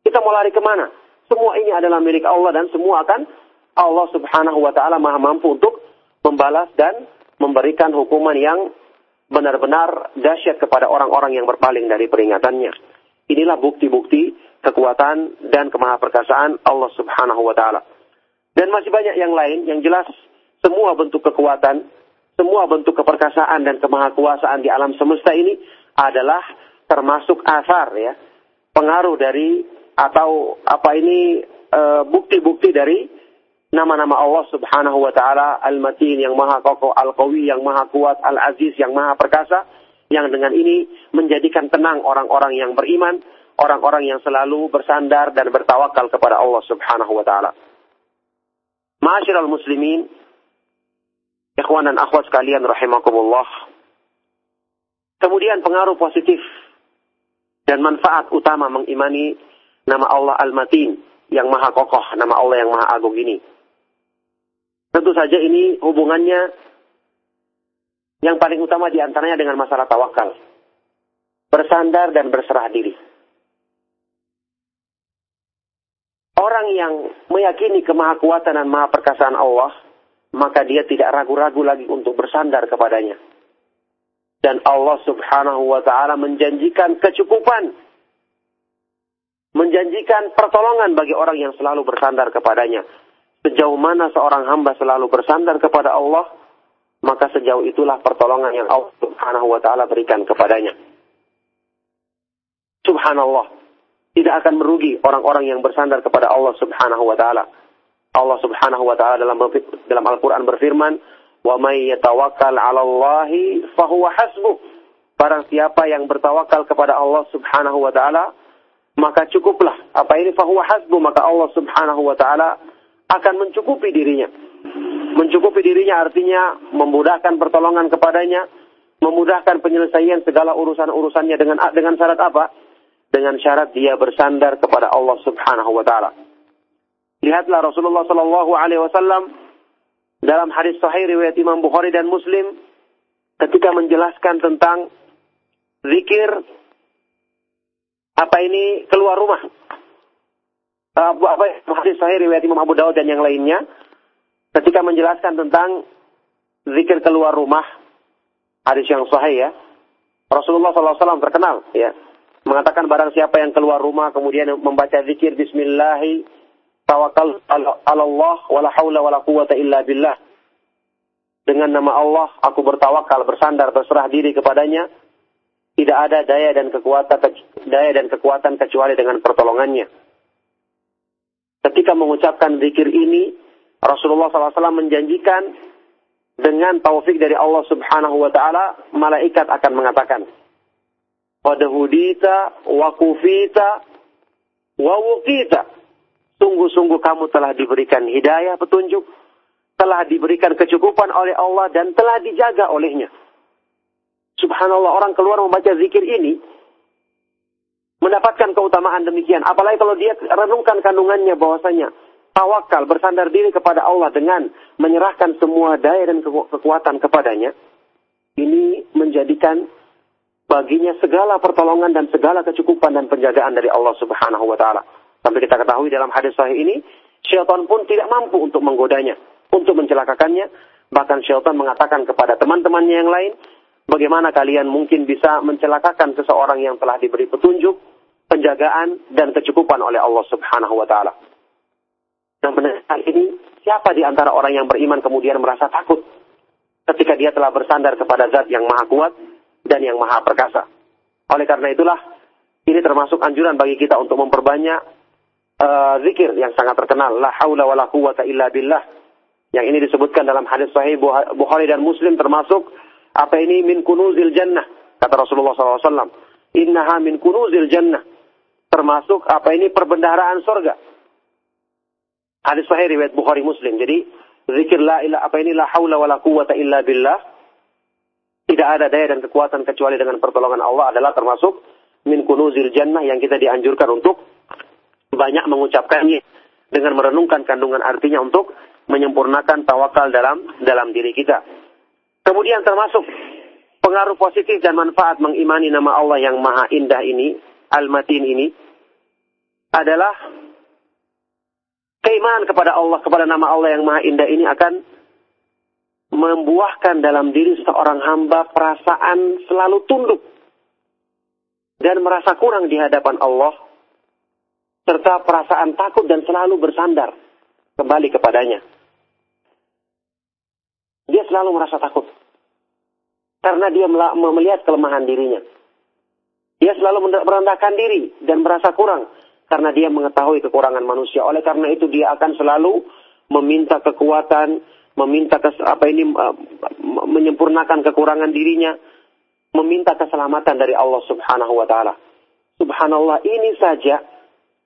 Kita mau lari ke mana? Semua ini adalah milik Allah dan semua akan Allah Subhanahu wa taala Maha mampu untuk membalas dan memberikan hukuman yang benar-benar dahsyat kepada orang-orang yang berpaling dari peringatannya. Inilah bukti-bukti kekuatan dan kemahaperkasaan Allah Subhanahu wa taala. Dan masih banyak yang lain yang jelas semua bentuk kekuatan semua bentuk keperkasaan dan kemahakuasaan di alam semesta ini adalah termasuk asar ya, pengaruh dari atau apa ini eh, bukti-bukti dari nama-nama Allah Subhanahu wa taala Al-Matin yang maha kokoh, Al-Qawi yang maha kuat, Al-Aziz yang maha perkasa yang dengan ini menjadikan tenang orang-orang yang beriman, orang-orang yang selalu bersandar dan bertawakal kepada Allah Subhanahu wa taala. Ma'asyiral muslimin, ikhwan dan akhwat sekalian rahimakumullah. Kemudian pengaruh positif dan manfaat utama mengimani nama Allah Al-Matin yang maha kokoh, nama Allah yang maha agung ini. Tentu saja ini hubungannya yang paling utama di antaranya dengan masalah tawakal. Bersandar dan berserah diri. Orang yang meyakini kemahakuatan dan maha perkasaan Allah, maka dia tidak ragu-ragu lagi untuk bersandar kepadanya. Dan Allah subhanahu wa ta'ala menjanjikan kecukupan. Menjanjikan pertolongan bagi orang yang selalu bersandar kepadanya. Sejauh mana seorang hamba selalu bersandar kepada Allah, maka sejauh itulah pertolongan yang Allah Subhanahu wa taala berikan kepadanya. Subhanallah, tidak akan merugi orang-orang yang bersandar kepada Allah Subhanahu wa taala. Allah Subhanahu wa taala dalam dalam Al-Qur'an berfirman, "Wa may yatawakkal 'ala Allahi fahuwa hasbuh." Barang siapa yang bertawakal kepada Allah Subhanahu wa taala, maka cukuplah. Apa ini fahuwa hasbuh, maka Allah Subhanahu wa taala akan mencukupi dirinya. Mencukupi dirinya artinya memudahkan pertolongan kepadanya, memudahkan penyelesaian segala urusan-urusannya dengan dengan syarat apa? Dengan syarat dia bersandar kepada Allah Subhanahu wa taala. Lihatlah Rasulullah sallallahu alaihi wasallam dalam hadis sahih riwayat Imam Bukhari dan Muslim ketika menjelaskan tentang zikir apa ini keluar rumah? Uh, apa hadis sahih riwayat Imam Abu Dawud dan yang lainnya. Ketika menjelaskan tentang zikir keluar rumah hadis yang sahih ya. Rasulullah SAW terkenal ya. Mengatakan barang siapa yang keluar rumah kemudian membaca zikir Bismillahi tawakal Allah wala haula wala quwata illa billah. Dengan nama Allah aku bertawakal bersandar berserah diri kepadanya tidak ada daya dan kekuatan daya dan kekuatan kecuali dengan pertolongannya ketika mengucapkan zikir ini, Rasulullah SAW menjanjikan dengan taufik dari Allah Subhanahu wa taala, malaikat akan mengatakan, "Qad hudita wa kufita wa wuqita." Sungguh-sungguh kamu telah diberikan hidayah petunjuk, telah diberikan kecukupan oleh Allah dan telah dijaga olehnya. Subhanallah orang keluar membaca zikir ini mendapatkan keutamaan demikian. Apalagi kalau dia renungkan kandungannya bahwasanya tawakal bersandar diri kepada Allah dengan menyerahkan semua daya dan kekuatan kepadanya, ini menjadikan baginya segala pertolongan dan segala kecukupan dan penjagaan dari Allah Subhanahu wa taala. Sampai kita ketahui dalam hadis sahih ini, syaitan pun tidak mampu untuk menggodanya, untuk mencelakakannya. Bahkan syaitan mengatakan kepada teman-temannya yang lain, bagaimana kalian mungkin bisa mencelakakan seseorang yang telah diberi petunjuk, penjagaan dan kecukupan oleh Allah Subhanahu wa taala. Dan benar ini siapa di antara orang yang beriman kemudian merasa takut ketika dia telah bersandar kepada zat yang maha kuat dan yang maha perkasa. Oleh karena itulah ini termasuk anjuran bagi kita untuk memperbanyak uh, zikir yang sangat terkenal la haula wala quwata illa billah. Yang ini disebutkan dalam hadis sahih Bukhari dan Muslim termasuk apa ini min kunuzil jannah kata Rasulullah SAW. Innaha min kunuzil jannah termasuk apa ini perbendaharaan sorga. Hadis sahih riwayat Bukhari Muslim. Jadi zikir la ilah apa ini la haula wala quwata illa billah. Tidak ada daya dan kekuatan kecuali dengan pertolongan Allah adalah termasuk min kunuzil jannah yang kita dianjurkan untuk banyak mengucapkannya dengan merenungkan kandungan artinya untuk menyempurnakan tawakal dalam dalam diri kita. Kemudian termasuk pengaruh positif dan manfaat mengimani nama Allah yang maha indah ini, Al-Matin ini, adalah keimanan kepada Allah, kepada nama Allah yang maha indah ini akan membuahkan dalam diri seorang hamba perasaan selalu tunduk dan merasa kurang di hadapan Allah serta perasaan takut dan selalu bersandar kembali kepadanya. Dia selalu merasa takut. Karena dia melihat kelemahan dirinya. Dia selalu merendahkan diri dan merasa kurang karena dia mengetahui kekurangan manusia. Oleh karena itu dia akan selalu meminta kekuatan, meminta kes, apa ini uh, menyempurnakan kekurangan dirinya, meminta keselamatan dari Allah Subhanahu wa taala. Subhanallah, ini saja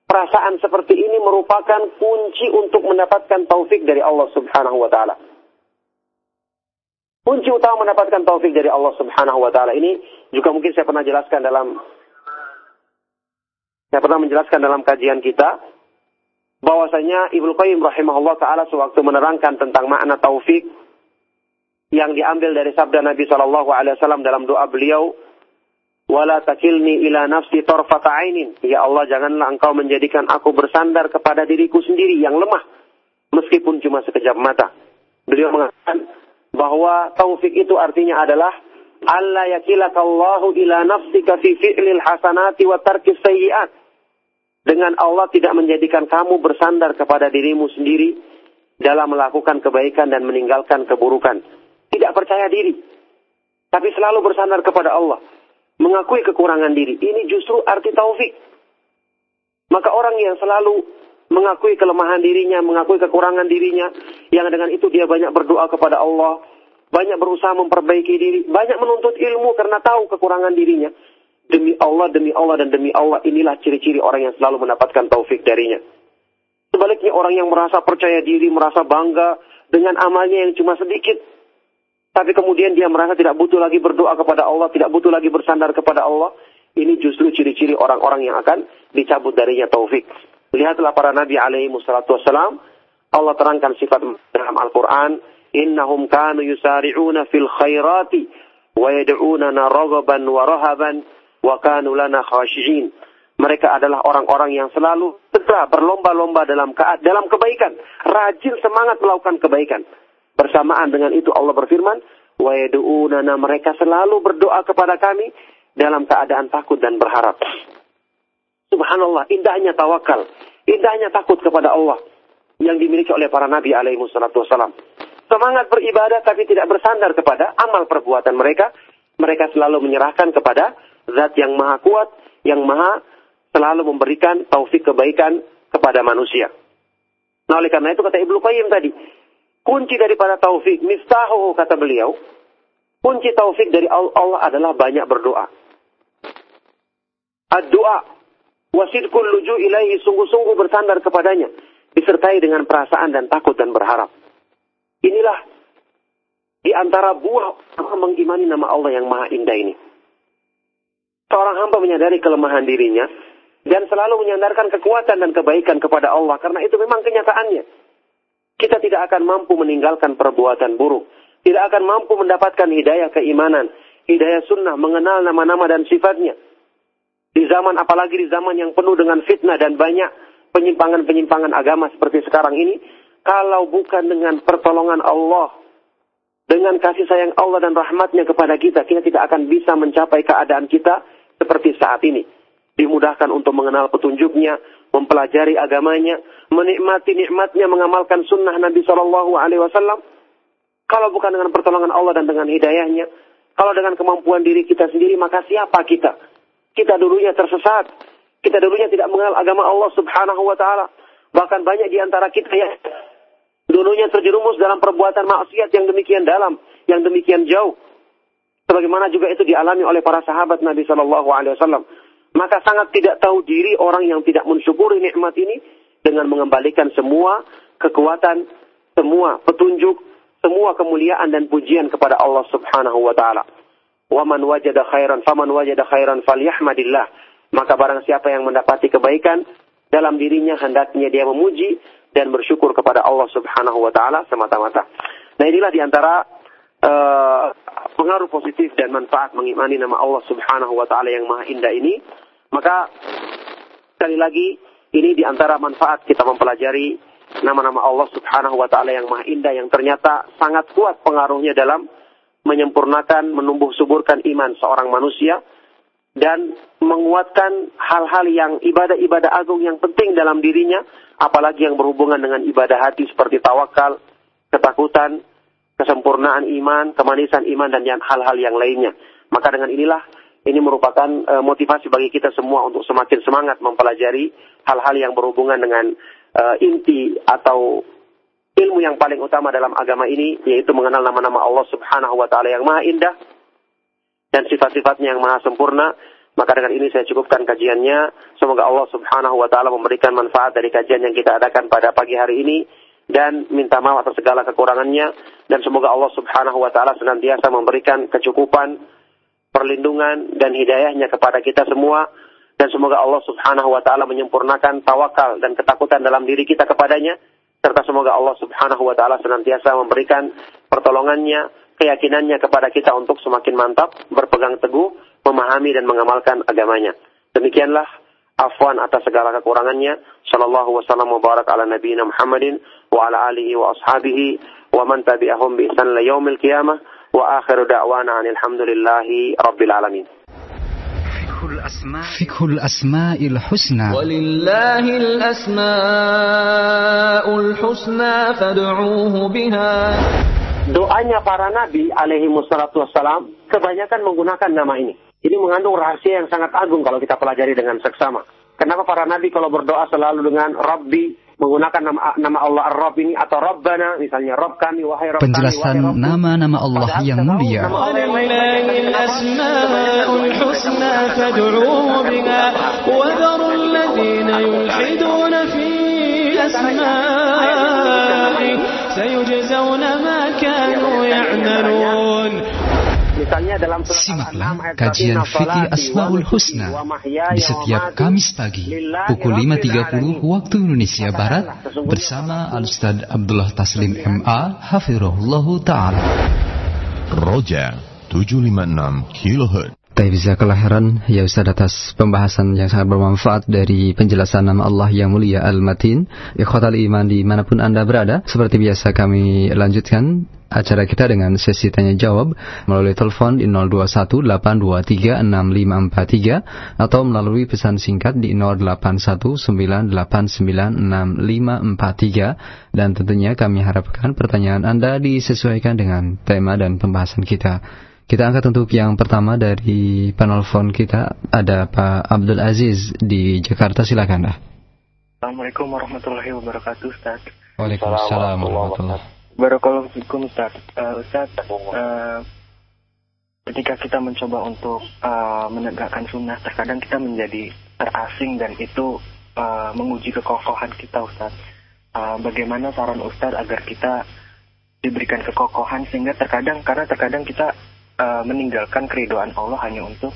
perasaan seperti ini merupakan kunci untuk mendapatkan taufik dari Allah Subhanahu wa taala. Kunci utama mendapatkan taufik dari Allah Subhanahu wa taala ini juga mungkin saya pernah jelaskan dalam saya pernah menjelaskan dalam kajian kita bahwasanya Ibnu Qayyim rahimahullah taala sewaktu menerangkan tentang makna taufik yang diambil dari sabda Nabi Shallallahu alaihi wasallam dalam doa beliau wala takilni ila nafsi tarfata ainin. Ya Allah janganlah engkau menjadikan aku bersandar kepada diriku sendiri yang lemah meskipun cuma sekejap mata. Beliau mengatakan bahwa taufik itu artinya adalah Allah yakilakallahu ila nafsika fi fi'lil hasanati wa tarkis sayyi'at. Dengan Allah tidak menjadikan kamu bersandar kepada dirimu sendiri dalam melakukan kebaikan dan meninggalkan keburukan. Tidak percaya diri. Tapi selalu bersandar kepada Allah. Mengakui kekurangan diri. Ini justru arti taufik. Maka orang yang selalu mengakui kelemahan dirinya, mengakui kekurangan dirinya, yang dengan itu dia banyak berdoa kepada Allah, banyak berusaha memperbaiki diri, banyak menuntut ilmu karena tahu kekurangan dirinya. Demi Allah, demi Allah, dan demi Allah, inilah ciri-ciri orang yang selalu mendapatkan taufik darinya. Sebaliknya orang yang merasa percaya diri, merasa bangga dengan amalnya yang cuma sedikit. Tapi kemudian dia merasa tidak butuh lagi berdoa kepada Allah, tidak butuh lagi bersandar kepada Allah. Ini justru ciri-ciri orang-orang yang akan dicabut darinya taufik. Lihatlah para nabi alaihi wassalam. Allah terangkan sifat dalam Al-Quran. Innahum kanu yusari'una fil khairati wa yad'unana ragaban wa rahaban wa kanu lana khashi'in. Mereka adalah orang-orang yang selalu segera berlomba-lomba dalam ke dalam kebaikan, rajin semangat melakukan kebaikan. Bersamaan dengan itu Allah berfirman, "Wa yad'unana mereka selalu berdoa kepada kami dalam keadaan takut dan berharap." Subhanallah, indahnya tawakal, indahnya takut kepada Allah yang dimiliki oleh para nabi alaihi wassalatu. Semangat beribadah tapi tidak bersandar kepada amal perbuatan mereka. Mereka selalu menyerahkan kepada zat yang maha kuat, yang maha selalu memberikan taufik kebaikan kepada manusia. Nah oleh karena itu kata Ibnu Qayyim tadi, kunci daripada taufik, miftahu kata beliau, kunci taufik dari Allah adalah banyak berdoa. Ad-doa Wasidkul luju ilaihi sungguh-sungguh bersandar kepadanya. Disertai dengan perasaan dan takut dan berharap. Inilah di antara buah mengimani nama Allah yang maha indah ini. Seorang hamba menyadari kelemahan dirinya dan selalu menyandarkan kekuatan dan kebaikan kepada Allah karena itu memang kenyataannya. Kita tidak akan mampu meninggalkan perbuatan buruk, tidak akan mampu mendapatkan hidayah keimanan, hidayah sunnah, mengenal nama-nama dan sifatnya, di zaman apalagi di zaman yang penuh dengan fitnah dan banyak penyimpangan-penyimpangan agama seperti sekarang ini, kalau bukan dengan pertolongan Allah, dengan kasih sayang Allah dan rahmatnya kepada kita, kita tidak akan bisa mencapai keadaan kita seperti saat ini. Dimudahkan untuk mengenal petunjuknya, mempelajari agamanya, menikmati nikmatnya, mengamalkan sunnah Nabi Shallallahu Alaihi Wasallam. Kalau bukan dengan pertolongan Allah dan dengan hidayahnya, kalau dengan kemampuan diri kita sendiri, maka siapa kita? Kita dulunya tersesat. Kita dulunya tidak mengenal agama Allah subhanahu wa ta'ala. Bahkan banyak di antara kita yang dulunya terjerumus dalam perbuatan maksiat yang demikian dalam, yang demikian jauh. Sebagaimana juga itu dialami oleh para sahabat Nabi Shallallahu Alaihi Wasallam. Maka sangat tidak tahu diri orang yang tidak mensyukuri nikmat ini dengan mengembalikan semua kekuatan, semua petunjuk, semua kemuliaan dan pujian kepada Allah Subhanahu wa taala. Waman wajada khairan faman wajada khairan falyahmadillah. Maka barang siapa yang mendapati kebaikan dalam dirinya hendaknya dia memuji dan bersyukur kepada Allah Subhanahu wa taala semata-mata. Nah, inilah di antara uh, pengaruh positif dan manfaat mengimani nama Allah Subhanahu wa taala yang Maha Indah ini. Maka sekali lagi ini di antara manfaat kita mempelajari nama-nama Allah Subhanahu wa taala yang Maha Indah yang ternyata sangat kuat pengaruhnya dalam menyempurnakan, menumbuh suburkan iman seorang manusia dan menguatkan hal-hal yang ibadah-ibadah agung yang penting dalam dirinya, apalagi yang berhubungan dengan ibadah hati seperti tawakal, ketakutan, kesempurnaan iman, kemanisan iman dan yang hal-hal yang lainnya. Maka dengan inilah ini merupakan uh, motivasi bagi kita semua untuk semakin semangat mempelajari hal-hal yang berhubungan dengan uh, inti atau ilmu yang paling utama dalam agama ini yaitu mengenal nama-nama Allah Subhanahu wa taala yang maha indah dan sifat-sifatnya yang maha sempurna. Maka dengan ini saya cukupkan kajiannya. Semoga Allah Subhanahu wa taala memberikan manfaat dari kajian yang kita adakan pada pagi hari ini dan minta maaf atas segala kekurangannya dan semoga Allah Subhanahu wa taala senantiasa memberikan kecukupan, perlindungan dan hidayahnya kepada kita semua dan semoga Allah Subhanahu wa taala menyempurnakan tawakal dan ketakutan dalam diri kita kepadanya serta semoga Allah Subhanahu wa taala senantiasa memberikan pertolongannya, keyakinannya kepada kita untuk semakin mantap, berpegang teguh, memahami dan mengamalkan agamanya. Demikianlah afwan atas segala kekurangannya. Sallallahu wasallam wa barak ala nabiyina Muhammadin wa ala alihi wa ashabihi wa man tabi'ahum bi ihsan la yaumil qiyamah wa akhiru da'wana alhamdulillahi rabbil alamin. Fikhul Asma'il Husna. Walillahil Asma'ul Husna fad'uuhu biha. Doanya para nabi alaihi wassalatu wassalam kebanyakan menggunakan nama ini. Ini mengandung rahasia yang sangat agung kalau kita pelajari dengan seksama. Kenapa para nabi kalau berdoa selalu dengan Rabbi, menggunakan nama, nama Allah Ar-Rabb ini atau Rabbana misalnya Rabb kami wahai Rabb Penjelasan nama-nama Allah yang mulia. سيجزون ما كانوا يعملون Misalnya dalam Simaklah kajian fikih Asmaul Husna di setiap Kamis pagi pukul 5.30 waktu Indonesia Barat bersama Al-Ustaz Abdullah Taslim MA Hafirullahu Ta'ala. Roja 756 kHz Tapi bisa kelahiran ya Ustaz atas pembahasan yang sangat bermanfaat dari penjelasan nama Allah yang mulia Al-Matin. Ikhwatal Iman di mana pun Anda berada Seperti biasa kami lanjutkan acara kita dengan sesi tanya jawab melalui telepon di 0218236543 atau melalui pesan singkat di 0819896543 dan tentunya kami harapkan pertanyaan Anda disesuaikan dengan tema dan pembahasan kita. Kita angkat untuk yang pertama dari penelpon kita ada Pak Abdul Aziz di Jakarta silakan dah. Assalamualaikum warahmatullahi wabarakatuh Ustaz. Waalaikumsalam warahmatullahi Barakallahu fikum Ustaz. Uh, Ustaz, uh, ketika kita mencoba untuk uh, menegakkan sunnah, terkadang kita menjadi terasing dan itu uh, menguji kekokohan kita Ustaz. Uh, bagaimana saran Ustaz agar kita diberikan kekokohan sehingga terkadang karena terkadang kita uh, meninggalkan keridoan Allah hanya untuk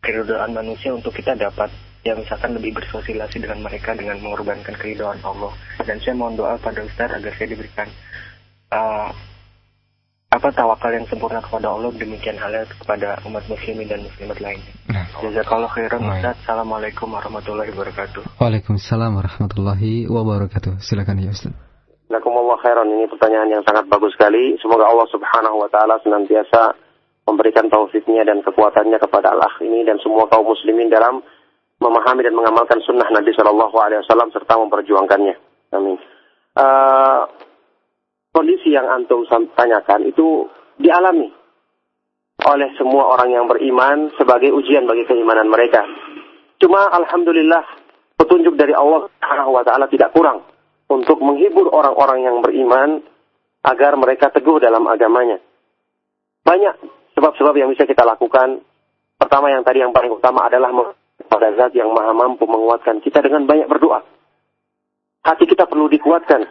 keridoan manusia untuk kita dapat ya misalkan lebih bersosialisasi dengan mereka dengan mengorbankan keridoan Allah dan saya mohon doa pada Ustaz agar saya diberikan uh, apa tawakal yang sempurna kepada Allah demikian halnya kepada umat muslimin dan muslimat lainnya. Nah, Jazakallah khairan Ustaz. Assalamualaikum warahmatullahi wabarakatuh. Waalaikumsalam warahmatullahi wabarakatuh. Silakan ya Ustaz. Jazakumullah khairan. Ini pertanyaan yang sangat bagus sekali. Semoga Allah Subhanahu wa taala senantiasa memberikan taufiknya dan kekuatannya kepada al-akh ini dan semua kaum muslimin dalam memahami dan mengamalkan sunnah Nabi Shallallahu Alaihi Wasallam serta memperjuangkannya. Amin. Uh, kondisi yang antum tanyakan itu dialami oleh semua orang yang beriman sebagai ujian bagi keimanan mereka. Cuma alhamdulillah petunjuk dari Allah Subhanahu wa taala tidak kurang untuk menghibur orang-orang yang beriman agar mereka teguh dalam agamanya. Banyak sebab-sebab yang bisa kita lakukan. Pertama yang tadi yang paling utama adalah pada zat yang maha mampu menguatkan kita dengan banyak berdoa. Hati kita perlu dikuatkan.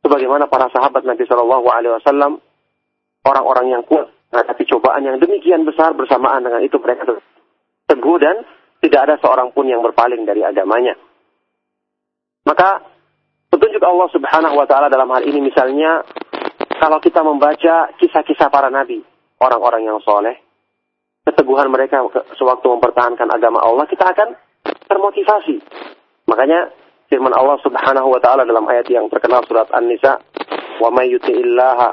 Sebagaimana para sahabat Nabi Shallallahu Alaihi Wasallam, orang-orang yang kuat menghadapi cobaan yang demikian besar bersamaan dengan itu mereka teguh dan tidak ada seorang pun yang berpaling dari agamanya. Maka petunjuk Allah Subhanahu wa taala dalam hal ini misalnya kalau kita membaca kisah-kisah para nabi, orang-orang yang soleh, keteguhan mereka sewaktu mempertahankan agama Allah, kita akan termotivasi. Makanya firman Allah Subhanahu wa taala dalam ayat yang terkenal surat An-Nisa, "Wa may yuti'illaha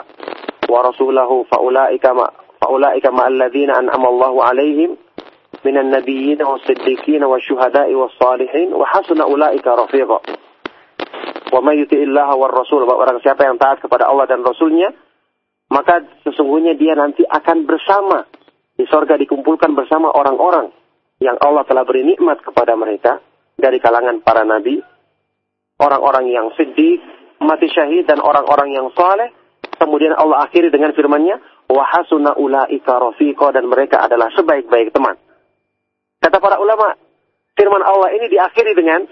wa rasulahu faulaika ma faulaika ma alladziina an'ama Allahu 'alaihim minan nabiyyin was-siddiqin wasyuhada'i was-salihin wa hasuna rafiqa." Wa war rasul, orang siapa yang taat kepada Allah dan Rasulnya, maka sesungguhnya dia nanti akan bersama. Di sorga dikumpulkan bersama orang-orang yang Allah telah beri nikmat kepada mereka. Dari kalangan para nabi, orang-orang yang sedih, mati syahid dan orang-orang yang saleh. Kemudian Allah akhiri dengan firman-Nya, "Wa hasuna ulaika rafiqa" dan mereka adalah sebaik-baik teman. Kata para ulama, firman Allah ini diakhiri dengan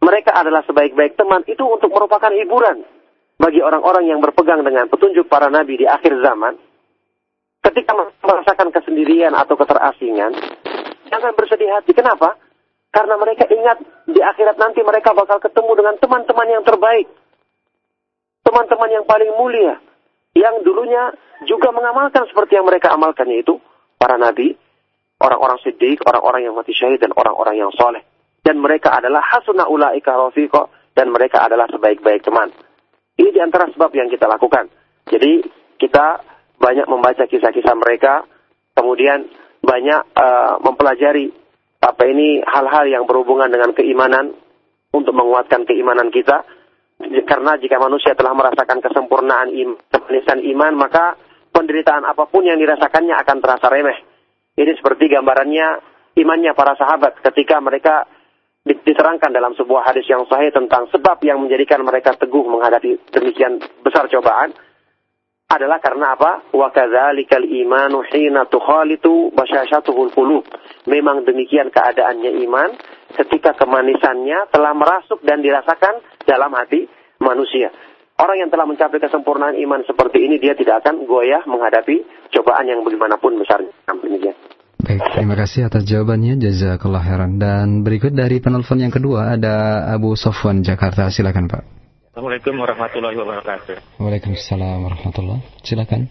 mereka adalah sebaik-baik teman. Itu untuk merupakan hiburan bagi orang-orang yang berpegang dengan petunjuk para nabi di akhir zaman, ketika merasakan kesendirian atau keterasingan, jangan bersedih hati. Kenapa? Karena mereka ingat di akhirat nanti mereka bakal ketemu dengan teman-teman yang terbaik. Teman-teman yang paling mulia. Yang dulunya juga mengamalkan seperti yang mereka amalkan yaitu para nabi, orang-orang siddiq, orang-orang yang mati syahid dan orang-orang yang soleh. Dan mereka adalah hasuna ulaika rafiqa dan mereka adalah sebaik-baik teman. Ini di antara sebab yang kita lakukan. Jadi kita banyak membaca kisah-kisah mereka, kemudian banyak uh, mempelajari apa ini hal-hal yang berhubungan dengan keimanan untuk menguatkan keimanan kita. Karena jika manusia telah merasakan kesempurnaan kemanisan iman, maka penderitaan apa pun yang dirasakannya akan terasa remeh. Ini seperti gambarannya imannya para sahabat ketika mereka diterangkan dalam sebuah hadis yang sahih tentang sebab yang menjadikan mereka teguh menghadapi demikian besar cobaan adalah karena apa? Wa kadzalikal imanu hina tukhalitu basyashatuhul qulub. Memang demikian keadaannya iman ketika kemanisannya telah merasuk dan dirasakan dalam hati manusia. Orang yang telah mencapai kesempurnaan iman seperti ini dia tidak akan goyah menghadapi cobaan yang bagaimanapun besarnya. Demikian. Baik, terima kasih atas jawabannya. Jazakallah khairan. Dan berikut dari penelpon yang kedua ada Abu Sofwan Jakarta. Silakan Pak. Assalamualaikum warahmatullahi wabarakatuh. Waalaikumsalam warahmatullahi Silakan.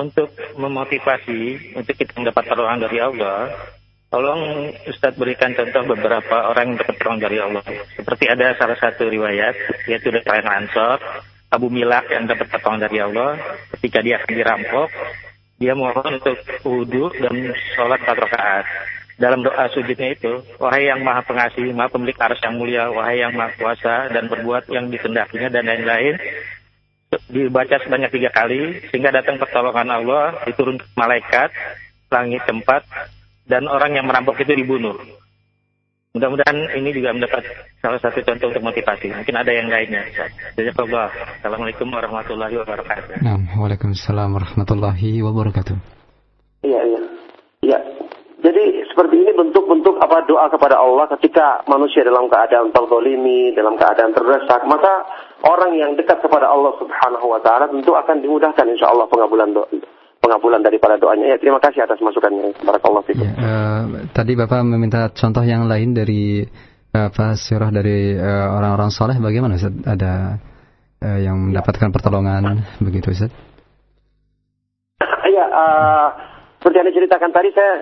Untuk memotivasi untuk kita mendapat pertolongan dari Allah, tolong Ustadz berikan contoh beberapa orang yang dapat pertolongan dari Allah. Seperti ada salah satu riwayat, yaitu dari Ansor, Abu Milak yang dapat pertolongan dari Allah ketika dia akan dirampok, dia mohon untuk wudhu dan sholat empat rakaat. Dalam doa sujudnya itu, wahai yang maha pengasih, maha pemilik aras yang mulia, wahai yang maha kuasa dan berbuat yang dikendakinya dan lain-lain, dibaca sebanyak tiga kali, sehingga datang pertolongan Allah, diturun malaikat, langit tempat, dan orang yang merampok itu dibunuh. Mudah-mudahan ini juga mendapat salah satu contoh untuk motivasi. Mungkin ada yang lainnya. Jazakallah. Assalamualaikum warahmatullahi wabarakatuh. Nah, Waalaikumsalam warahmatullahi wabarakatuh. Iya, iya. Iya. Jadi seperti ini bentuk-bentuk apa doa kepada Allah ketika manusia dalam keadaan terzolimi, dalam keadaan terdesak, maka orang yang dekat kepada Allah Subhanahu wa taala tentu akan dimudahkan insya Allah pengabulan doa pengabulan daripada doanya. Ya, terima kasih atas masukannya. Barakallahu fikum. Ya, uh, tadi Bapak meminta contoh yang lain dari apa surah dari uh, orang-orang soleh bagaimana Ustaz? Ada uh, yang mendapatkan pertolongan begitu Ustaz? Iya, uh, seperti yang diceritakan tadi saya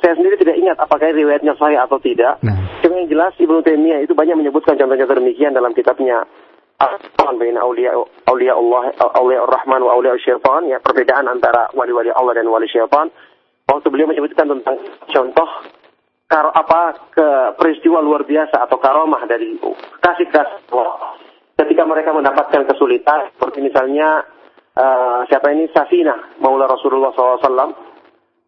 saya sendiri tidak ingat apakah riwayatnya sahih atau tidak. Nah. Cuma yang jelas Ibnu Taimiyah itu banyak menyebutkan contoh-contoh demikian dalam kitabnya Aulia aulia Allah aulia Rahman wa aulia syaitan ya perbedaan antara wali-wali Allah dan wali syaitan. Waktu beliau menyebutkan tentang contoh kar apa ke peristiwa luar biasa atau karomah dari kasih kasih Allah. Ketika mereka mendapatkan kesulitan, seperti misalnya uh, siapa ini Safina, Maula Rasulullah SAW.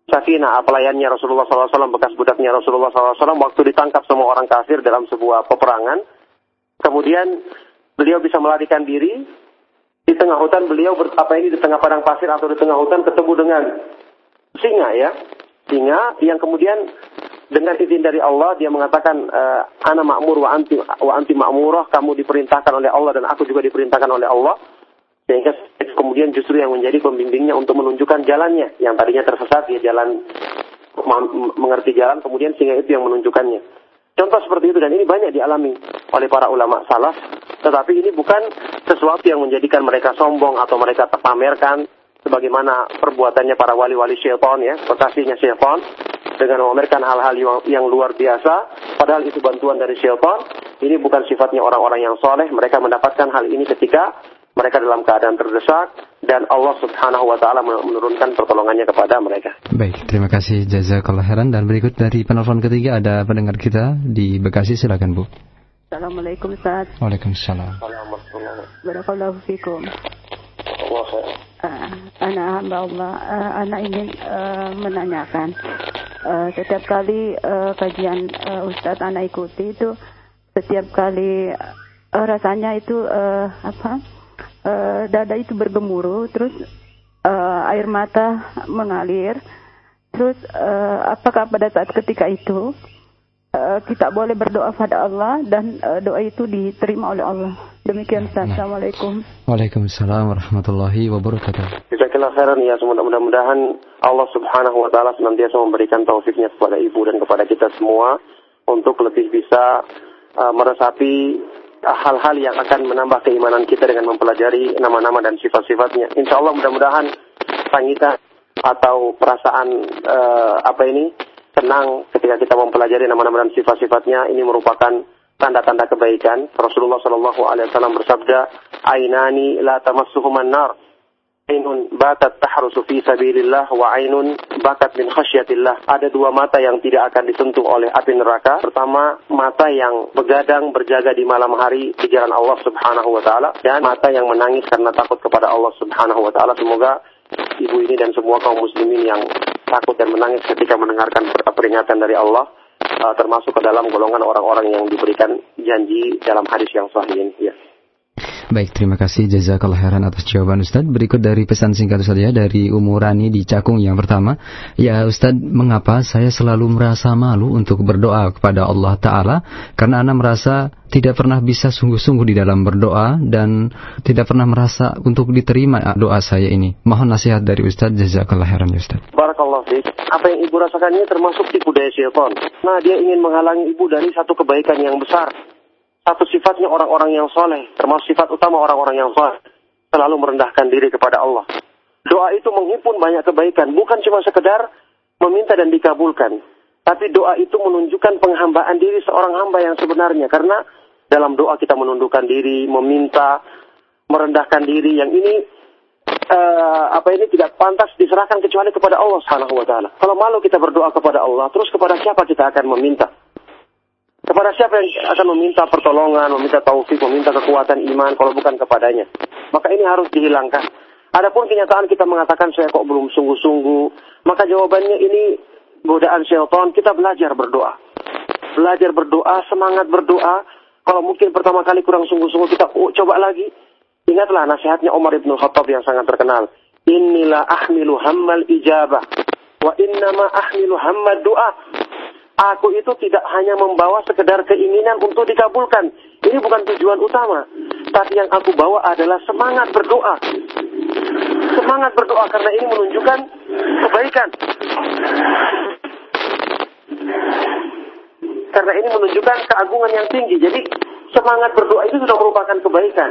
Safina, pelayannya Rasulullah SAW, bekas budaknya Rasulullah SAW, waktu ditangkap semua orang kafir dalam sebuah peperangan. Kemudian beliau bisa melarikan diri. Di tengah hutan beliau apa ini di tengah padang pasir atau di tengah hutan ketemu dengan singa ya. Singa yang kemudian dengan izin dari Allah dia mengatakan uh, ana makmur wa anti wa anti makmurah kamu diperintahkan oleh Allah dan aku juga diperintahkan oleh Allah. Sehingga kemudian justru yang menjadi pembimbingnya untuk menunjukkan jalannya. Yang tadinya tersesat dia jalan mengerti jalan kemudian singa itu yang menunjukkannya. Contoh seperti itu dan ini banyak dialami oleh para ulama salaf. Tetapi ini bukan sesuatu yang menjadikan mereka sombong atau mereka terpamerkan sebagaimana perbuatannya para wali-wali syaitan ya, kekasihnya syaitan dengan memamerkan hal-hal yang, luar biasa padahal itu bantuan dari syaitan. Ini bukan sifatnya orang-orang yang soleh. Mereka mendapatkan hal ini ketika mereka dalam keadaan terdesak dan Allah Subhanahu wa taala menurunkan pertolongannya kepada mereka. Baik, terima kasih jazakallah khairan dan berikut dari penelpon ketiga ada pendengar kita di Bekasi silakan Bu. Assalamualaikum Ustaz. Waalaikumsalam. Barakallahu fikum. uh, anak hamba Allah, uh, anak ingin uh, menanyakan. Uh, setiap kali uh, kajian uh, Ustadz anak ikuti itu, setiap kali uh, rasanya itu uh, apa? Uh, dada itu bergemuruh, terus uh, air mata mengalir. Terus uh, apakah pada saat ketika itu uh, kita boleh berdoa pada Allah dan uh, doa itu diterima oleh Allah? Demikian Ustaz. Nah. Assalamualaikum. Waalaikumsalam warahmatullahi wabarakatuh. Jazakallah khairan ya. Mudah-mudahan Allah subhanahu wa ta'ala senantiasa memberikan taufiknya kepada ibu dan kepada kita semua untuk lebih bisa uh, meresapi hal-hal yang akan menambah keimanan kita dengan mempelajari nama-nama dan sifat-sifatnya. Insya Allah mudah-mudahan sangita atau perasaan uh, apa ini tenang ketika kita mempelajari nama-nama dan sifat-sifatnya ini merupakan tanda-tanda kebaikan. Rasulullah Shallallahu Alaihi Wasallam bersabda, "Ainani la tamassuhuman nar." Ainun batat tahrusu fi wa ainun bakat min khasyatillah. Ada dua mata yang tidak akan disentuh oleh api neraka. Pertama, mata yang begadang berjaga di malam hari di jalan Allah Subhanahu wa taala dan mata yang menangis karena takut kepada Allah Subhanahu wa taala. Semoga ibu ini dan semua kaum muslimin yang takut dan menangis ketika mendengarkan peringatan dari Allah uh, termasuk ke dalam golongan orang-orang yang diberikan janji dalam hadis yang sahih ini. Ya. Baik, terima kasih jazakallah khairan atas jawaban Ustadz. Berikut dari pesan singkat saja dari Umurani di Cakung yang pertama. Ya Ustadz, mengapa saya selalu merasa malu untuk berdoa kepada Allah Ta'ala? Karena Anda merasa tidak pernah bisa sungguh-sungguh di dalam berdoa dan tidak pernah merasa untuk diterima doa saya ini. Mohon nasihat dari Ustadz, jazakallah khairan ya Ustadz. Barakallah fiqh. Apa yang ibu rasakan ini termasuk tipu daya syaitan. Nah, dia ingin menghalangi ibu dari satu kebaikan yang besar satu sifatnya orang-orang yang soleh, termasuk sifat utama orang-orang yang soleh, selalu merendahkan diri kepada Allah. Doa itu menghimpun banyak kebaikan, bukan cuma sekedar meminta dan dikabulkan. Tapi doa itu menunjukkan penghambaan diri seorang hamba yang sebenarnya. Karena dalam doa kita menundukkan diri, meminta, merendahkan diri. Yang ini uh, apa ini tidak pantas diserahkan kecuali kepada Allah Subhanahu wa taala. Kalau malu kita berdoa kepada Allah, terus kepada siapa kita akan meminta? Kepada siapa yang akan meminta pertolongan, meminta taufik, meminta kekuatan iman kalau bukan kepadanya. Maka ini harus dihilangkan. Adapun kenyataan kita mengatakan saya kok belum sungguh-sungguh, maka jawabannya ini godaan syaitan, kita belajar berdoa. Belajar berdoa, semangat berdoa. Kalau mungkin pertama kali kurang sungguh-sungguh kita oh, coba lagi. Ingatlah nasihatnya Umar ibn Khattab yang sangat terkenal. Inilah ahmilu hammal ijabah. Wa innama ahmilu hammal doa. Aku itu tidak hanya membawa sekedar keinginan untuk dikabulkan. Ini bukan tujuan utama. Tapi yang aku bawa adalah semangat berdoa. Semangat berdoa karena ini menunjukkan kebaikan. Karena ini menunjukkan keagungan yang tinggi. Jadi semangat berdoa itu sudah merupakan kebaikan.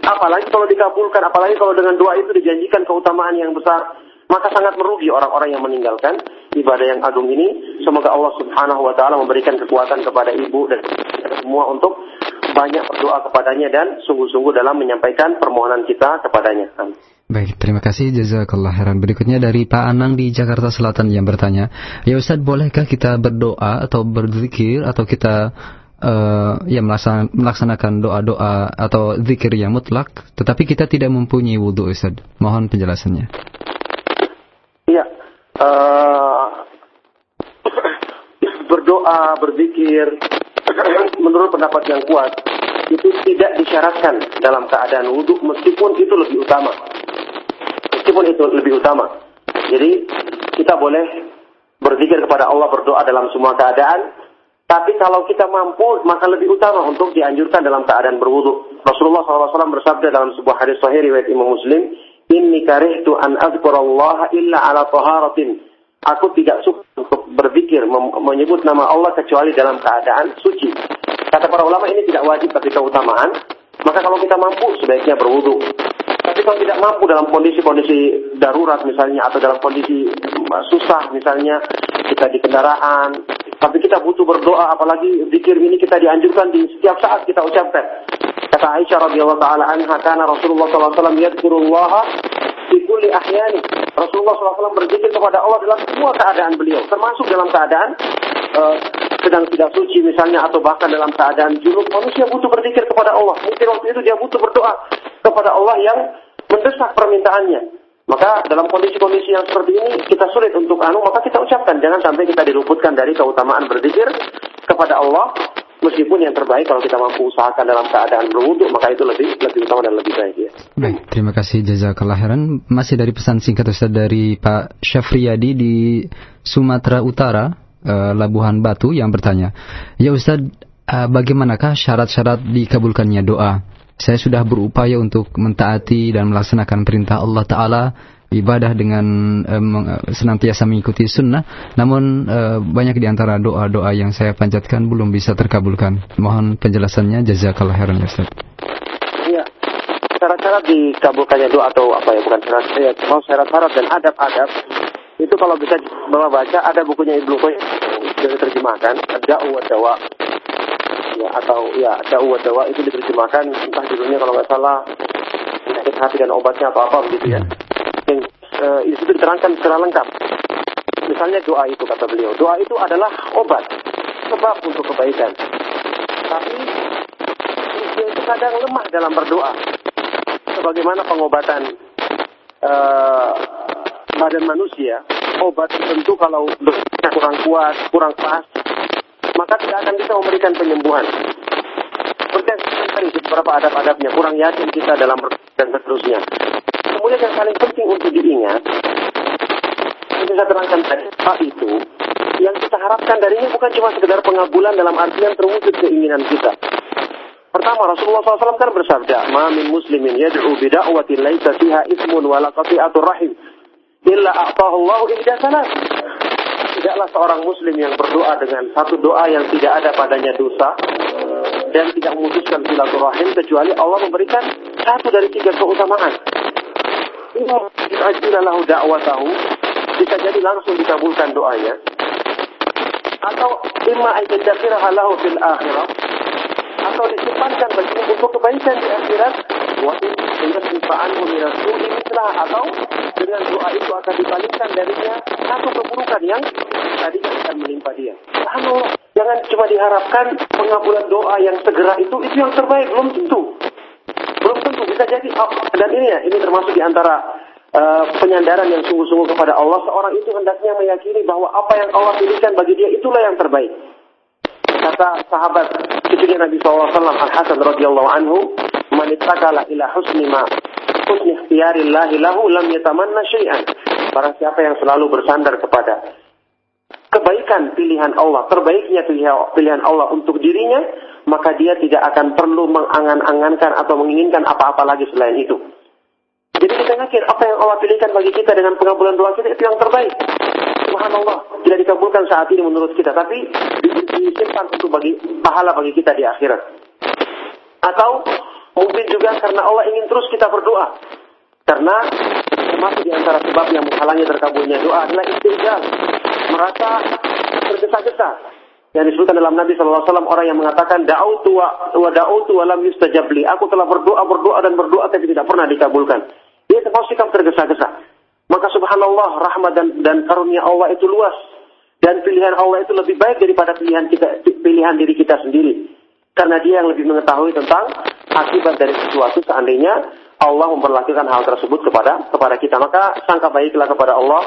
Apalagi kalau dikabulkan, apalagi kalau dengan doa itu dijanjikan keutamaan yang besar maka sangat merugi orang-orang yang meninggalkan ibadah yang agung ini. Semoga Allah Subhanahu wa taala memberikan kekuatan kepada ibu dan semua untuk banyak berdoa kepadanya dan sungguh-sungguh dalam menyampaikan permohonan kita kepadanya. Baik, terima kasih jazakallah heran. Berikutnya dari Pak Anang di Jakarta Selatan yang bertanya, "Ya Ustaz, bolehkah kita berdoa atau berzikir atau kita uh, ya melaksanakan doa-doa atau zikir yang mutlak, tetapi kita tidak mempunyai wudhu Ustaz?" Mohon penjelasannya uh, berdoa, berzikir, menurut pendapat yang kuat, itu tidak disyaratkan dalam keadaan wudhu meskipun itu lebih utama. Meskipun itu lebih utama. Jadi kita boleh berzikir kepada Allah berdoa dalam semua keadaan. Tapi kalau kita mampu, maka lebih utama untuk dianjurkan dalam keadaan berwudhu. Rasulullah SAW bersabda dalam sebuah hadis sahih riwayat Imam Muslim, Inni karihtu an azkurallaha illa ala taharatin. Aku tidak suka untuk berzikir, menyebut nama Allah kecuali dalam keadaan suci. Kata para ulama ini tidak wajib tapi keutamaan. Maka kalau kita mampu sebaiknya berwudu. Tapi kalau tidak mampu dalam kondisi-kondisi darurat misalnya atau dalam kondisi susah misalnya kita di kendaraan, tapi kita butuh berdoa apalagi zikir ini kita dianjurkan di setiap saat kita ucapkan. Kata Aisyah radhiyallahu taala anha karena Rasulullah sallallahu alaihi wasallam yadhkurullah fi kulli ahyani. Rasulullah SAW berzikir kepada Allah dalam semua keadaan beliau, termasuk dalam keadaan uh, sedang tidak suci misalnya atau bahkan dalam keadaan junub. Manusia butuh berzikir kepada Allah. Mungkin waktu itu dia butuh berdoa kepada Allah yang mendesak permintaannya. Maka dalam kondisi-kondisi yang seperti ini kita sulit untuk anu, maka kita ucapkan jangan sampai kita diluputkan dari keutamaan berzikir kepada Allah meskipun yang terbaik kalau kita mampu usahakan dalam keadaan berwudhu maka itu lebih lebih utama dan lebih baik ya. Baik, terima kasih jazakallah khairan. Masih dari pesan singkat Ustaz dari Pak Syafriyadi di Sumatera Utara, uh, Labuhan Batu yang bertanya, "Ya Ustaz, uh, bagaimanakah syarat-syarat dikabulkannya doa?" Saya sudah berupaya untuk mentaati dan melaksanakan perintah Allah Ta'ala ibadah dengan um, senantiasa mengikuti sunnah. Namun uh, banyak di antara doa-doa yang saya panjatkan belum bisa terkabulkan. Mohon penjelasannya. Jazakallah khairan ya Ustaz. Iya. Syarat-syarat dikabulkannya doa atau apa ya? Bukan syarat ya syarat-syarat dan adab-adab. Itu kalau bisa bawa baca ada bukunya Ibnu Qayyim yang diterjemahkan. Ada dawa ya atau ya da'u dawa itu diterjemahkan entah judulnya kalau nggak salah penyakit hati dan obatnya atau apa begitu ya. Yang uh, itu diterangkan secara lengkap. Misalnya doa itu kata beliau, doa itu adalah obat, sebab untuk kebaikan. Tapi manusia itu kadang lemah dalam berdoa. Sebagaimana pengobatan uh, badan manusia, obat tertentu kalau kurang kuat, kurang pas, maka tidak akan bisa memberikan penyembuhan. Tadi beberapa adab-adabnya, kurang yakin kita dalam dan seterusnya. Kemudian yang paling penting untuk diingat, yang saya terangkan tadi, apa itu, yang kita harapkan darinya bukan cuma sekedar pengabulan dalam artian terwujud keinginan kita. Pertama, Rasulullah SAW kan bersabda, Ma min muslimin yad'u bida'wati fiha ismun wala qati'atur rahim, illa a'tahu Allah ihda tidaklah seorang muslim yang berdoa dengan satu doa yang tidak ada padanya dosa dan tidak memutuskan silaturahim kecuali Allah memberikan satu dari tiga keutamaan. Ajilalahu tahu bisa jadi langsung dikabulkan doanya. Atau imma fil akhirah atau disimpankan bagi untuk kebaikan di akhirat wa in yasfa'anhu min as-su'i atau dengan doa itu akan dibalikan darinya satu keburukan yang tadinya akan menimpa dia. Subhanallah, jangan cuma diharapkan pengabulan doa yang segera itu itu yang terbaik, belum tentu. Belum tentu bisa jadi oh, dan ini ya, ini termasuk di antara uh, penyandaran yang sungguh-sungguh kepada Allah. Seorang itu hendaknya meyakini bahwa apa yang Allah pilihkan bagi dia itulah yang terbaik. Kata sahabat cucunya Nabi SAW Al Hasan radhiyallahu anhu, "Man ila husni ma husni ikhtiyarillahi lahu lam yatamanna syai'an." Barang siapa yang selalu bersandar kepada kebaikan pilihan Allah, terbaiknya pilihan Allah untuk dirinya, maka dia tidak akan perlu mengangan-angankan atau menginginkan apa-apa lagi selain itu. Jadi kita yakin apa yang Allah pilihkan bagi kita dengan pengabulan doa kita itu yang terbaik. Subhanallah, tidak dikabulkan saat ini menurut kita, tapi disimpan untuk bagi pahala bagi kita di akhirat. Atau mungkin juga karena Allah ingin terus kita berdoa. Karena termasuk di antara sebab yang menghalangi terkabulnya doa adalah istirjal. Merasa tergesa-gesa. Yang disebutkan dalam Nabi SAW orang yang mengatakan da'utu wa, wa da'utu wa lam. Aku telah berdoa, berdoa dan berdoa tapi tidak pernah dikabulkan. Dia termasuk sikap tergesa-gesa. Maka subhanallah rahmat dan, dan karunia Allah itu luas. Dan pilihan Allah itu lebih baik daripada pilihan kita, pilihan diri kita sendiri. Karena dia yang lebih mengetahui tentang akibat dari sesuatu seandainya Allah memperlakukan hal tersebut kepada kepada kita. Maka sangka baiklah kepada Allah,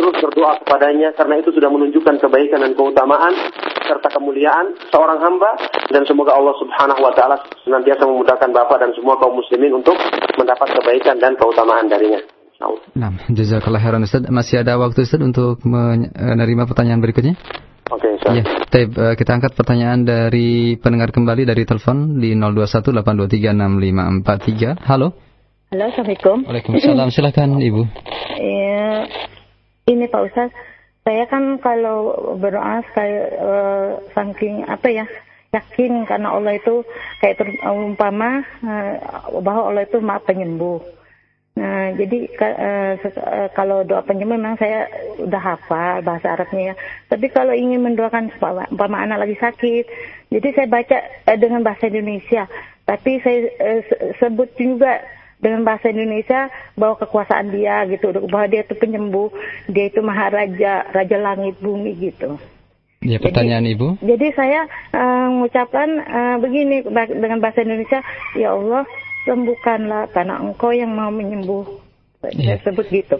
terus berdoa kepadanya karena itu sudah menunjukkan kebaikan dan keutamaan serta kemuliaan seorang hamba dan semoga Allah Subhanahu wa taala senantiasa memudahkan Bapak dan semua kaum muslimin untuk mendapat kebaikan dan keutamaan darinya. Nah, jazakallah khairan Ustaz. Masih ada waktu Ustaz untuk menerima pertanyaan berikutnya? Oke, okay, Ya, Taib, uh, kita angkat pertanyaan dari pendengar kembali dari telepon di 0218236543. Halo. Halo, Assalamualaikum. Waalaikumsalam. Silakan Ibu. Ya, ini Pak Ustaz, saya kan kalau berdoa kayak uh, saking apa ya, yakin karena Allah itu kayak terumpama uh, bahwa Allah itu Maha Penyembuh. Nah, jadi uh, kalau doa penyembuh memang saya udah hafal bahasa Arabnya ya. Tapi kalau ingin mendoakan umpama anak lagi sakit, jadi saya baca uh, dengan bahasa Indonesia. Tapi saya uh, sebut juga dengan bahasa Indonesia bahwa kekuasaan dia gitu bahwa dia itu penyembuh dia itu maharaja raja langit bumi gitu ya pertanyaan jadi, ibu jadi saya uh, mengucapkan uh, begini dengan bahasa Indonesia ya Allah sembuhkanlah karena engkau yang mau menyembuh saya sebut gitu.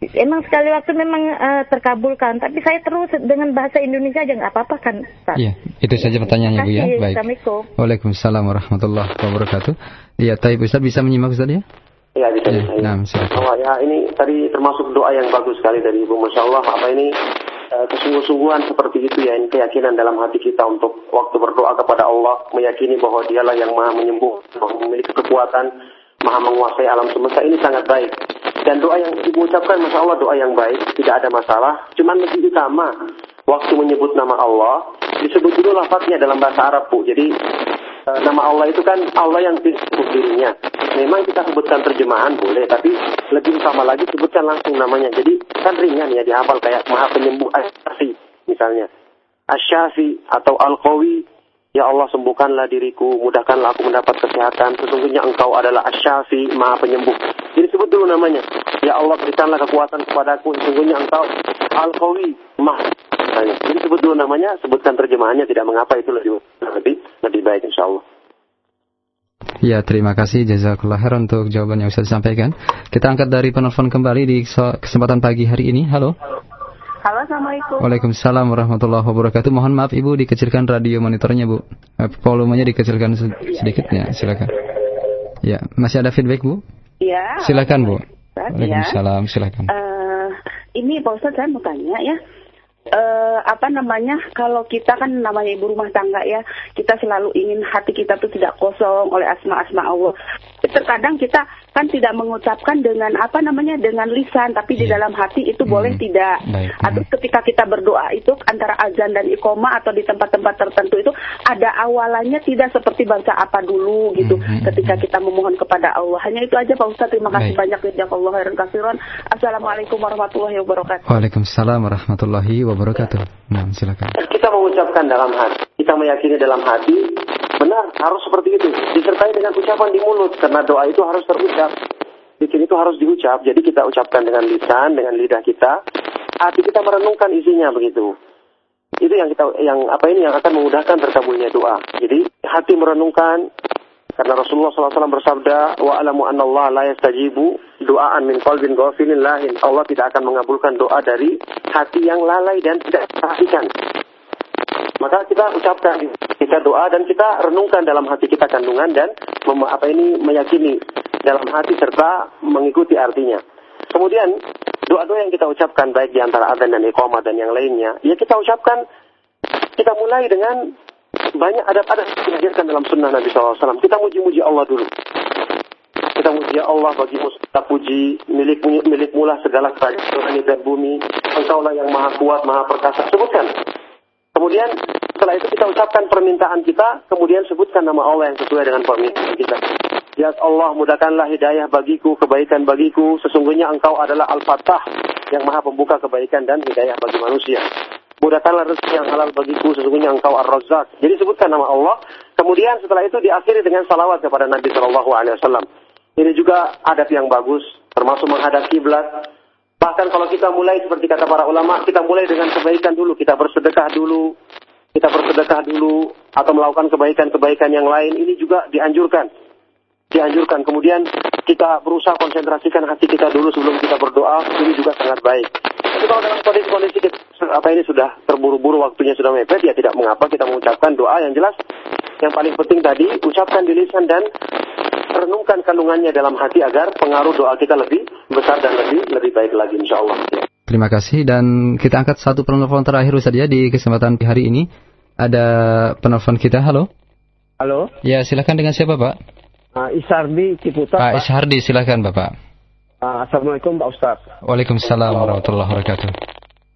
Emang sekali waktu memang uh, terkabulkan, tapi saya terus dengan bahasa Indonesia aja nggak apa-apa kan? Ustaz? Iya, itu saja pertanyaannya Bu ya. Baik. Assalamualaikum. Waalaikumsalam warahmatullahi wabarakatuh. Iya, Taib Ustaz bisa menyimak Ustaz ya? Ya, bisa. Ya, bisa. nah, silakan. Oh, ya, ini tadi termasuk doa yang bagus sekali dari Ibu. Masya Allah, apa ini kesungguh-sungguhan seperti itu ya, ini keyakinan dalam hati kita untuk waktu berdoa kepada Allah, meyakini bahwa dialah yang maha menyembuh, memiliki kekuatan, maha menguasai alam semesta, ini sangat baik. Dan doa yang ibu ucapkan, Masya Allah doa yang baik, tidak ada masalah. Cuman lebih utama, waktu menyebut nama Allah, disebut dulu lafadznya dalam bahasa Arab, Bu. Jadi, e, nama Allah itu kan Allah yang disebut dirinya. Memang kita sebutkan terjemahan boleh, tapi lebih utama lagi sebutkan langsung namanya. Jadi, kan ringan ya, dihafal kayak Maha Penyembuh Asyafi, misalnya. Asyafi atau Al-Qawi, Ya Allah sembuhkanlah diriku, mudahkanlah aku mendapat kesehatan. Sesungguhnya engkau adalah asyafi, maha penyembuh. Jadi sebut dulu namanya. Ya Allah berikanlah kekuatan kepadaku. Sesungguhnya engkau al-qawi, maha. Jadi sebut dulu namanya, sebutkan terjemahannya. Tidak mengapa itu lebih lebih, lebih baik insya Allah. Ya, terima kasih jazakallah khair untuk jawaban yang sudah disampaikan. Kita angkat dari penelpon kembali di kesempatan pagi hari ini. Halo. Halo, Assalamualaikum. Waalaikumsalam warahmatullahi wabarakatuh. Mohon maaf Ibu dikecilkan radio monitornya Bu. Eh, volumenya dikecilkan sedikit ya, silakan. Ya, masih ada feedback Bu? Iya. Silakan Bu. Ustaz, Waalaikumsalam, silakan. Uh, ini Pak Ustadz saya mau tanya ya. Uh, apa namanya kalau kita kan namanya ibu rumah tangga ya kita selalu ingin hati kita tuh tidak kosong oleh asma-asma Allah. Terkadang kita kan tidak mengucapkan dengan apa namanya dengan lisan tapi di dalam hati itu hmm. boleh tidak. Baik. atau ketika kita berdoa itu antara azan dan ikoma atau di tempat-tempat tertentu itu ada awalannya tidak seperti baca apa dulu gitu. Hmm. ketika kita memohon kepada Allah. Hanya itu aja Pak Ustaz terima kasih Baik. banyak jazakallahu khairan kasiran assalamualaikum warahmatullahi wabarakatuh. Waalaikumsalam warahmatullahi wabarakatuh. Nah silakan. Kita mengucapkan dalam hati kita meyakini dalam hati benar harus seperti itu. Disertai dengan ucapan di mulut karena doa itu harus terucap Zikir itu harus diucap, jadi kita ucapkan dengan lisan, dengan lidah kita. Hati kita merenungkan isinya begitu. Itu yang kita, yang apa ini yang akan memudahkan terkabulnya doa. Jadi hati merenungkan, karena Rasulullah SAW bersabda, wa alamu anna Allah la yastajibu doaan min qalbin ghafilin lahin. Allah tidak akan mengabulkan doa dari hati yang lalai dan tidak perhatikan. Maka kita ucapkan, kita doa dan kita renungkan dalam hati kita kandungan dan apa ini meyakini dalam hati serta mengikuti artinya. Kemudian doa-doa yang kita ucapkan baik di antara adzan dan iqamah dan yang lainnya, ya kita ucapkan kita mulai dengan banyak adab-adab yang dihadirkan dalam sunnah Nabi SAW. Kita muji-muji Allah dulu. Kita muji ya Allah bagimu kita puji milik milik mula segala kerajaan langit dan bumi. Engkaulah yang maha kuat, maha perkasa. Sebutkan. Kemudian setelah itu kita ucapkan permintaan kita, kemudian sebutkan nama Allah yang sesuai dengan permintaan kita. Ya Allah, mudahkanlah hidayah bagiku, kebaikan bagiku. Sesungguhnya engkau adalah Al-Fatah yang maha pembuka kebaikan dan hidayah bagi manusia. Mudahkanlah rezeki yang halal bagiku, sesungguhnya engkau Ar-Razzaq. Jadi sebutkan nama Allah. Kemudian setelah itu diakhiri dengan salawat kepada Nabi Shallallahu Alaihi Wasallam. Ini juga adab yang bagus, termasuk menghadap kiblat. Bahkan kalau kita mulai seperti kata para ulama, kita mulai dengan kebaikan dulu, kita bersedekah dulu, kita bersedekah dulu, atau melakukan kebaikan-kebaikan yang lain. Ini juga dianjurkan dianjurkan. Kemudian kita berusaha konsentrasikan hati kita dulu sebelum kita berdoa, ini juga sangat baik. Tapi kalau dalam kondisi-kondisi apa ini sudah terburu-buru waktunya sudah mepet, ya tidak mengapa kita mengucapkan doa yang jelas. Yang paling penting tadi, ucapkan di lisan dan renungkan kandungannya dalam hati agar pengaruh doa kita lebih besar dan lebih lebih baik lagi insya Allah. Terima kasih dan kita angkat satu penelpon terakhir Ustaz ya di kesempatan hari ini. Ada penelpon kita, halo. Halo. Ya, silakan dengan siapa, Pak? Uh, Isardi Ciputat. Pak, Pak. Isardi, silakan Bapak. Uh, Assalamualaikum Pak Ustaz. Waalaikumsalam warahmatullahi wabarakatuh.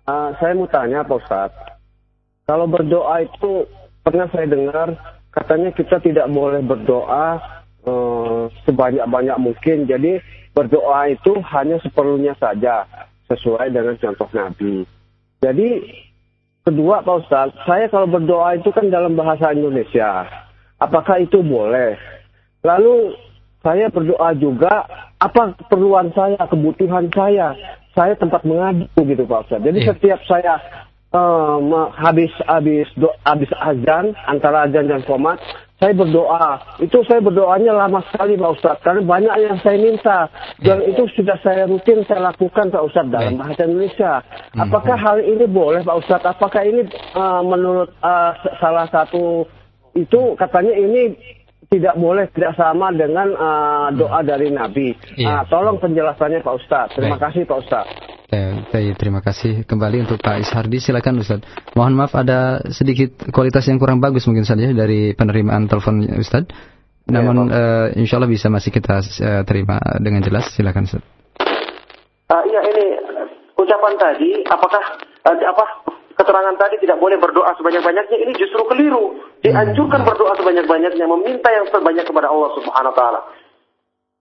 Uh, saya mau tanya Pak Ustaz. Kalau berdoa itu pernah saya dengar katanya kita tidak boleh berdoa uh, sebanyak-banyak mungkin. Jadi berdoa itu hanya seperlunya saja sesuai dengan contoh Nabi. Jadi kedua Pak Ustaz, saya kalau berdoa itu kan dalam bahasa Indonesia. Apakah itu boleh? Lalu saya berdoa juga apa keperluan saya, kebutuhan saya. Saya tempat mengadu gitu Pak Ustaz. Jadi yeah. setiap saya uh, habis habis do, habis azan antara azan dan komat, saya berdoa. Itu saya berdoanya lama sekali Pak Ustadz. Karena banyak yang saya minta. Dan ya. itu sudah saya rutin saya lakukan Pak Ustadz dalam bahasa Indonesia. Hmm. Apakah hal ini boleh Pak Ustadz? Apakah ini uh, menurut uh, salah satu itu katanya ini tidak boleh tidak sama dengan uh, doa hmm. dari Nabi. Iya. Uh, tolong penjelasannya Pak Ustadz. Terima Baik. kasih Pak Ustadz. Baik, terima kasih kembali untuk Pak Ishardi. Silakan Ustaz. Mohon maaf ada sedikit kualitas yang kurang bagus mungkin saja dari penerimaan telepon Ustaz. Ya, Namun ya, uh, insya Allah bisa masih kita uh, terima dengan jelas. Silakan Ustaz. Uh, iya ini ucapan tadi apakah uh, apa keterangan tadi tidak boleh berdoa sebanyak-banyaknya ini justru keliru. Dianjurkan berdoa sebanyak-banyaknya, meminta yang terbanyak kepada Allah Subhanahu wa taala.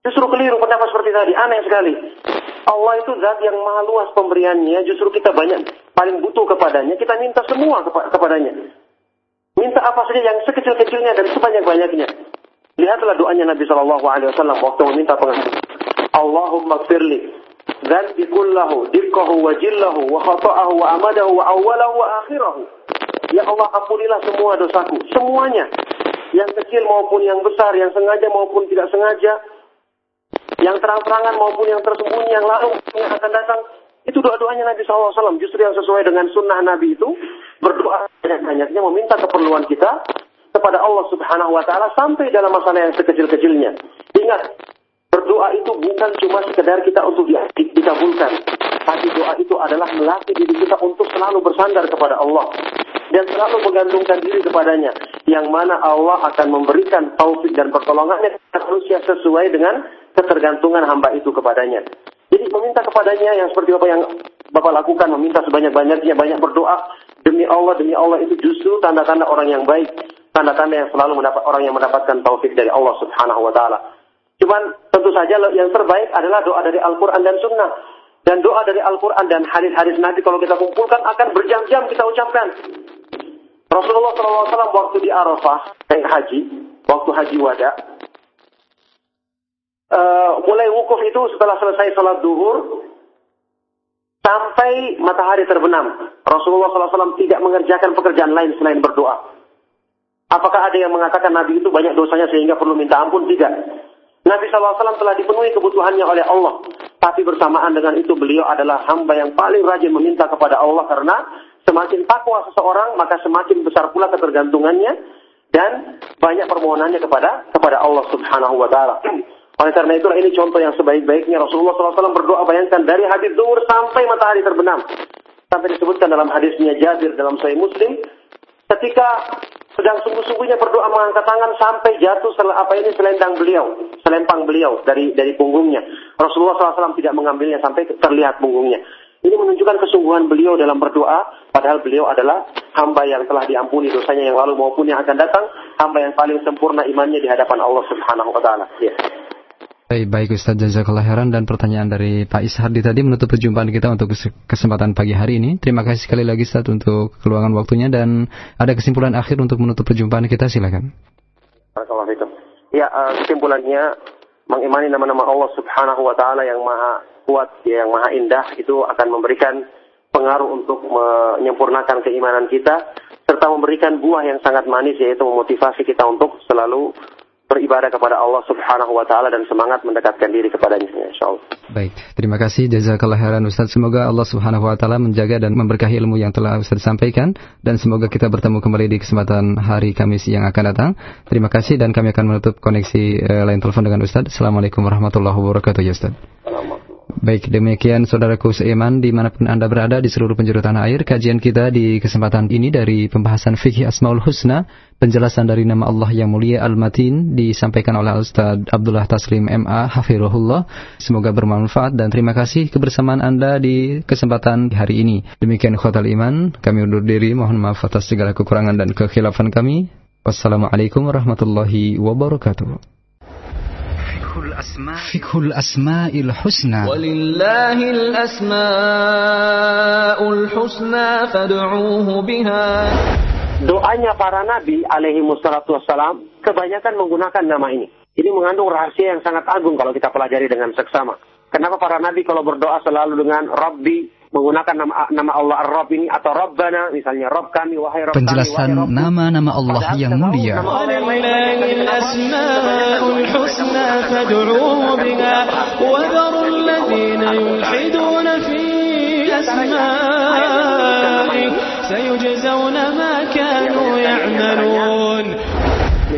Justru keliru pendapat seperti tadi, aneh sekali. Allah itu zat yang maha luas pemberiannya, justru kita banyak paling butuh kepadanya, kita minta semua kepa kepadanya. Minta apa saja yang sekecil-kecilnya dan sebanyak-banyaknya. Lihatlah doanya Nabi Shallallahu Alaihi Wasallam waktu meminta pengampun. Allahumma firli dzanbi kullahu dikkahu wa wa khata'ahu wa amadahu wa. Ya Allah ampunilah semua dosaku, semuanya. Yang kecil maupun yang besar, yang sengaja maupun tidak sengaja, yang terang-terangan maupun yang tersembunyi yang lalu yang akan datang itu doa-doanya Nabi SAW justru yang sesuai dengan sunnah Nabi itu berdoa banyak-banyaknya meminta keperluan kita kepada Allah Subhanahu Wa Taala sampai dalam masalah yang sekecil-kecilnya. Ingat berdoa itu bukan cuma sekedar kita untuk di, dikabulkan, tapi doa itu adalah melatih diri kita untuk selalu bersandar kepada Allah. Dan selalu menggantungkan diri kepadanya. Yang mana Allah akan memberikan taufik dan pertolongannya manusia sesuai dengan ketergantungan hamba itu kepadanya. Jadi meminta kepadanya yang seperti apa yang Bapak lakukan, meminta sebanyak-banyaknya, banyak berdoa. Demi Allah, demi Allah itu justru tanda-tanda orang yang baik, tanda-tanda yang selalu mendapat orang yang mendapatkan taufik dari Allah Subhanahu wa taala. Cuman tentu saja yang terbaik adalah doa dari Al-Qur'an dan Sunnah. Dan doa dari Al-Quran dan hadis-hadis Nabi kalau kita kumpulkan akan berjam-jam kita ucapkan. Rasulullah SAW waktu di Arafah, naik haji, waktu haji wada, uh, mulai wukuf itu setelah selesai sholat duhur sampai matahari terbenam. Rasulullah SAW tidak mengerjakan pekerjaan lain selain berdoa. Apakah ada yang mengatakan Nabi itu banyak dosanya sehingga perlu minta ampun? Tidak. Nabi SAW telah dipenuhi kebutuhannya oleh Allah. Tapi bersamaan dengan itu beliau adalah hamba yang paling rajin meminta kepada Allah karena semakin takwa seseorang maka semakin besar pula ketergantungannya dan banyak permohonannya kepada kepada Allah Subhanahu wa taala. Oleh karena itulah ini contoh yang sebaik-baiknya Rasulullah SAW berdoa bayangkan dari hadis zuhur sampai matahari terbenam. Sampai disebutkan dalam hadisnya Jabir dalam Sahih Muslim, ketika sedang sungguh-sungguhnya berdoa mengangkat tangan sampai jatuh apa ini selendang beliau, selempang beliau dari dari punggungnya. Rasulullah SAW tidak mengambilnya sampai terlihat punggungnya. Ini menunjukkan kesungguhan beliau dalam berdoa, padahal beliau adalah hamba yang telah diampuni dosanya yang lalu maupun yang akan datang, hamba yang paling sempurna imannya di hadapan Allah Subhanahu wa taala. Ya. Baik, baik Ustaz Jazakallah Heran dan pertanyaan dari Pak Ishardi tadi menutup perjumpaan kita untuk kesempatan pagi hari ini. Terima kasih sekali lagi Ustaz untuk keluangan waktunya dan ada kesimpulan akhir untuk menutup perjumpaan kita silakan. Ya, uh, kesimpulannya mengimani nama-nama Allah Subhanahu wa taala yang maha kuat, yang maha indah itu akan memberikan pengaruh untuk menyempurnakan keimanan kita serta memberikan buah yang sangat manis yaitu memotivasi kita untuk selalu beribadah kepada Allah Subhanahu wa taala dan semangat mendekatkan diri kepadanya insyaallah. Baik, terima kasih jazakallah khairan Ustaz. Semoga Allah Subhanahu wa taala menjaga dan memberkahi ilmu yang telah Ustaz sampaikan dan semoga kita bertemu kembali di kesempatan hari Kamis yang akan datang. Terima kasih dan kami akan menutup koneksi uh, lain telepon dengan Ustaz. Assalamualaikum warahmatullahi wabarakatuh ya Ustaz. Baik, demikian saudaraku seiman di mana pun Anda berada di seluruh penjuru tanah air. Kajian kita di kesempatan ini dari pembahasan fikih Asmaul Husna, penjelasan dari nama Allah yang mulia Al-Matin disampaikan oleh Ustaz Abdullah Taslim MA Hafirullah. Semoga bermanfaat dan terima kasih kebersamaan Anda di kesempatan hari ini. Demikian khotal iman, kami undur diri, mohon maaf atas segala kekurangan dan kekhilafan kami. Wassalamualaikum warahmatullahi wabarakatuh. Fikhul asma'il husna. Walillahil asma'ul husna fad'uuhu biha. Doanya para nabi alaihi wassalatu wassalam kebanyakan menggunakan nama ini. Ini mengandung rahasia yang sangat agung kalau kita pelajari dengan seksama. Kenapa para nabi kalau berdoa selalu dengan Rabbi menggunakan nama nama Allah Ar-Rabb ini atau Rabbana misalnya Rabb kami wahai Rabb Penjelasan nama-nama Allah yang mulia.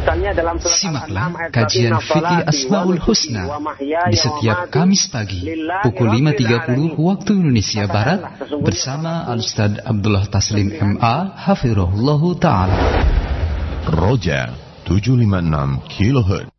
Misalnya dalam Simaklah kajian fikih Asmaul Husna di setiap Kamis pagi pukul 5.30 waktu Indonesia Barat bersama Al-Ustaz Abdullah Taslim MA Hafirullah Ta'ala. Roja 756 kHz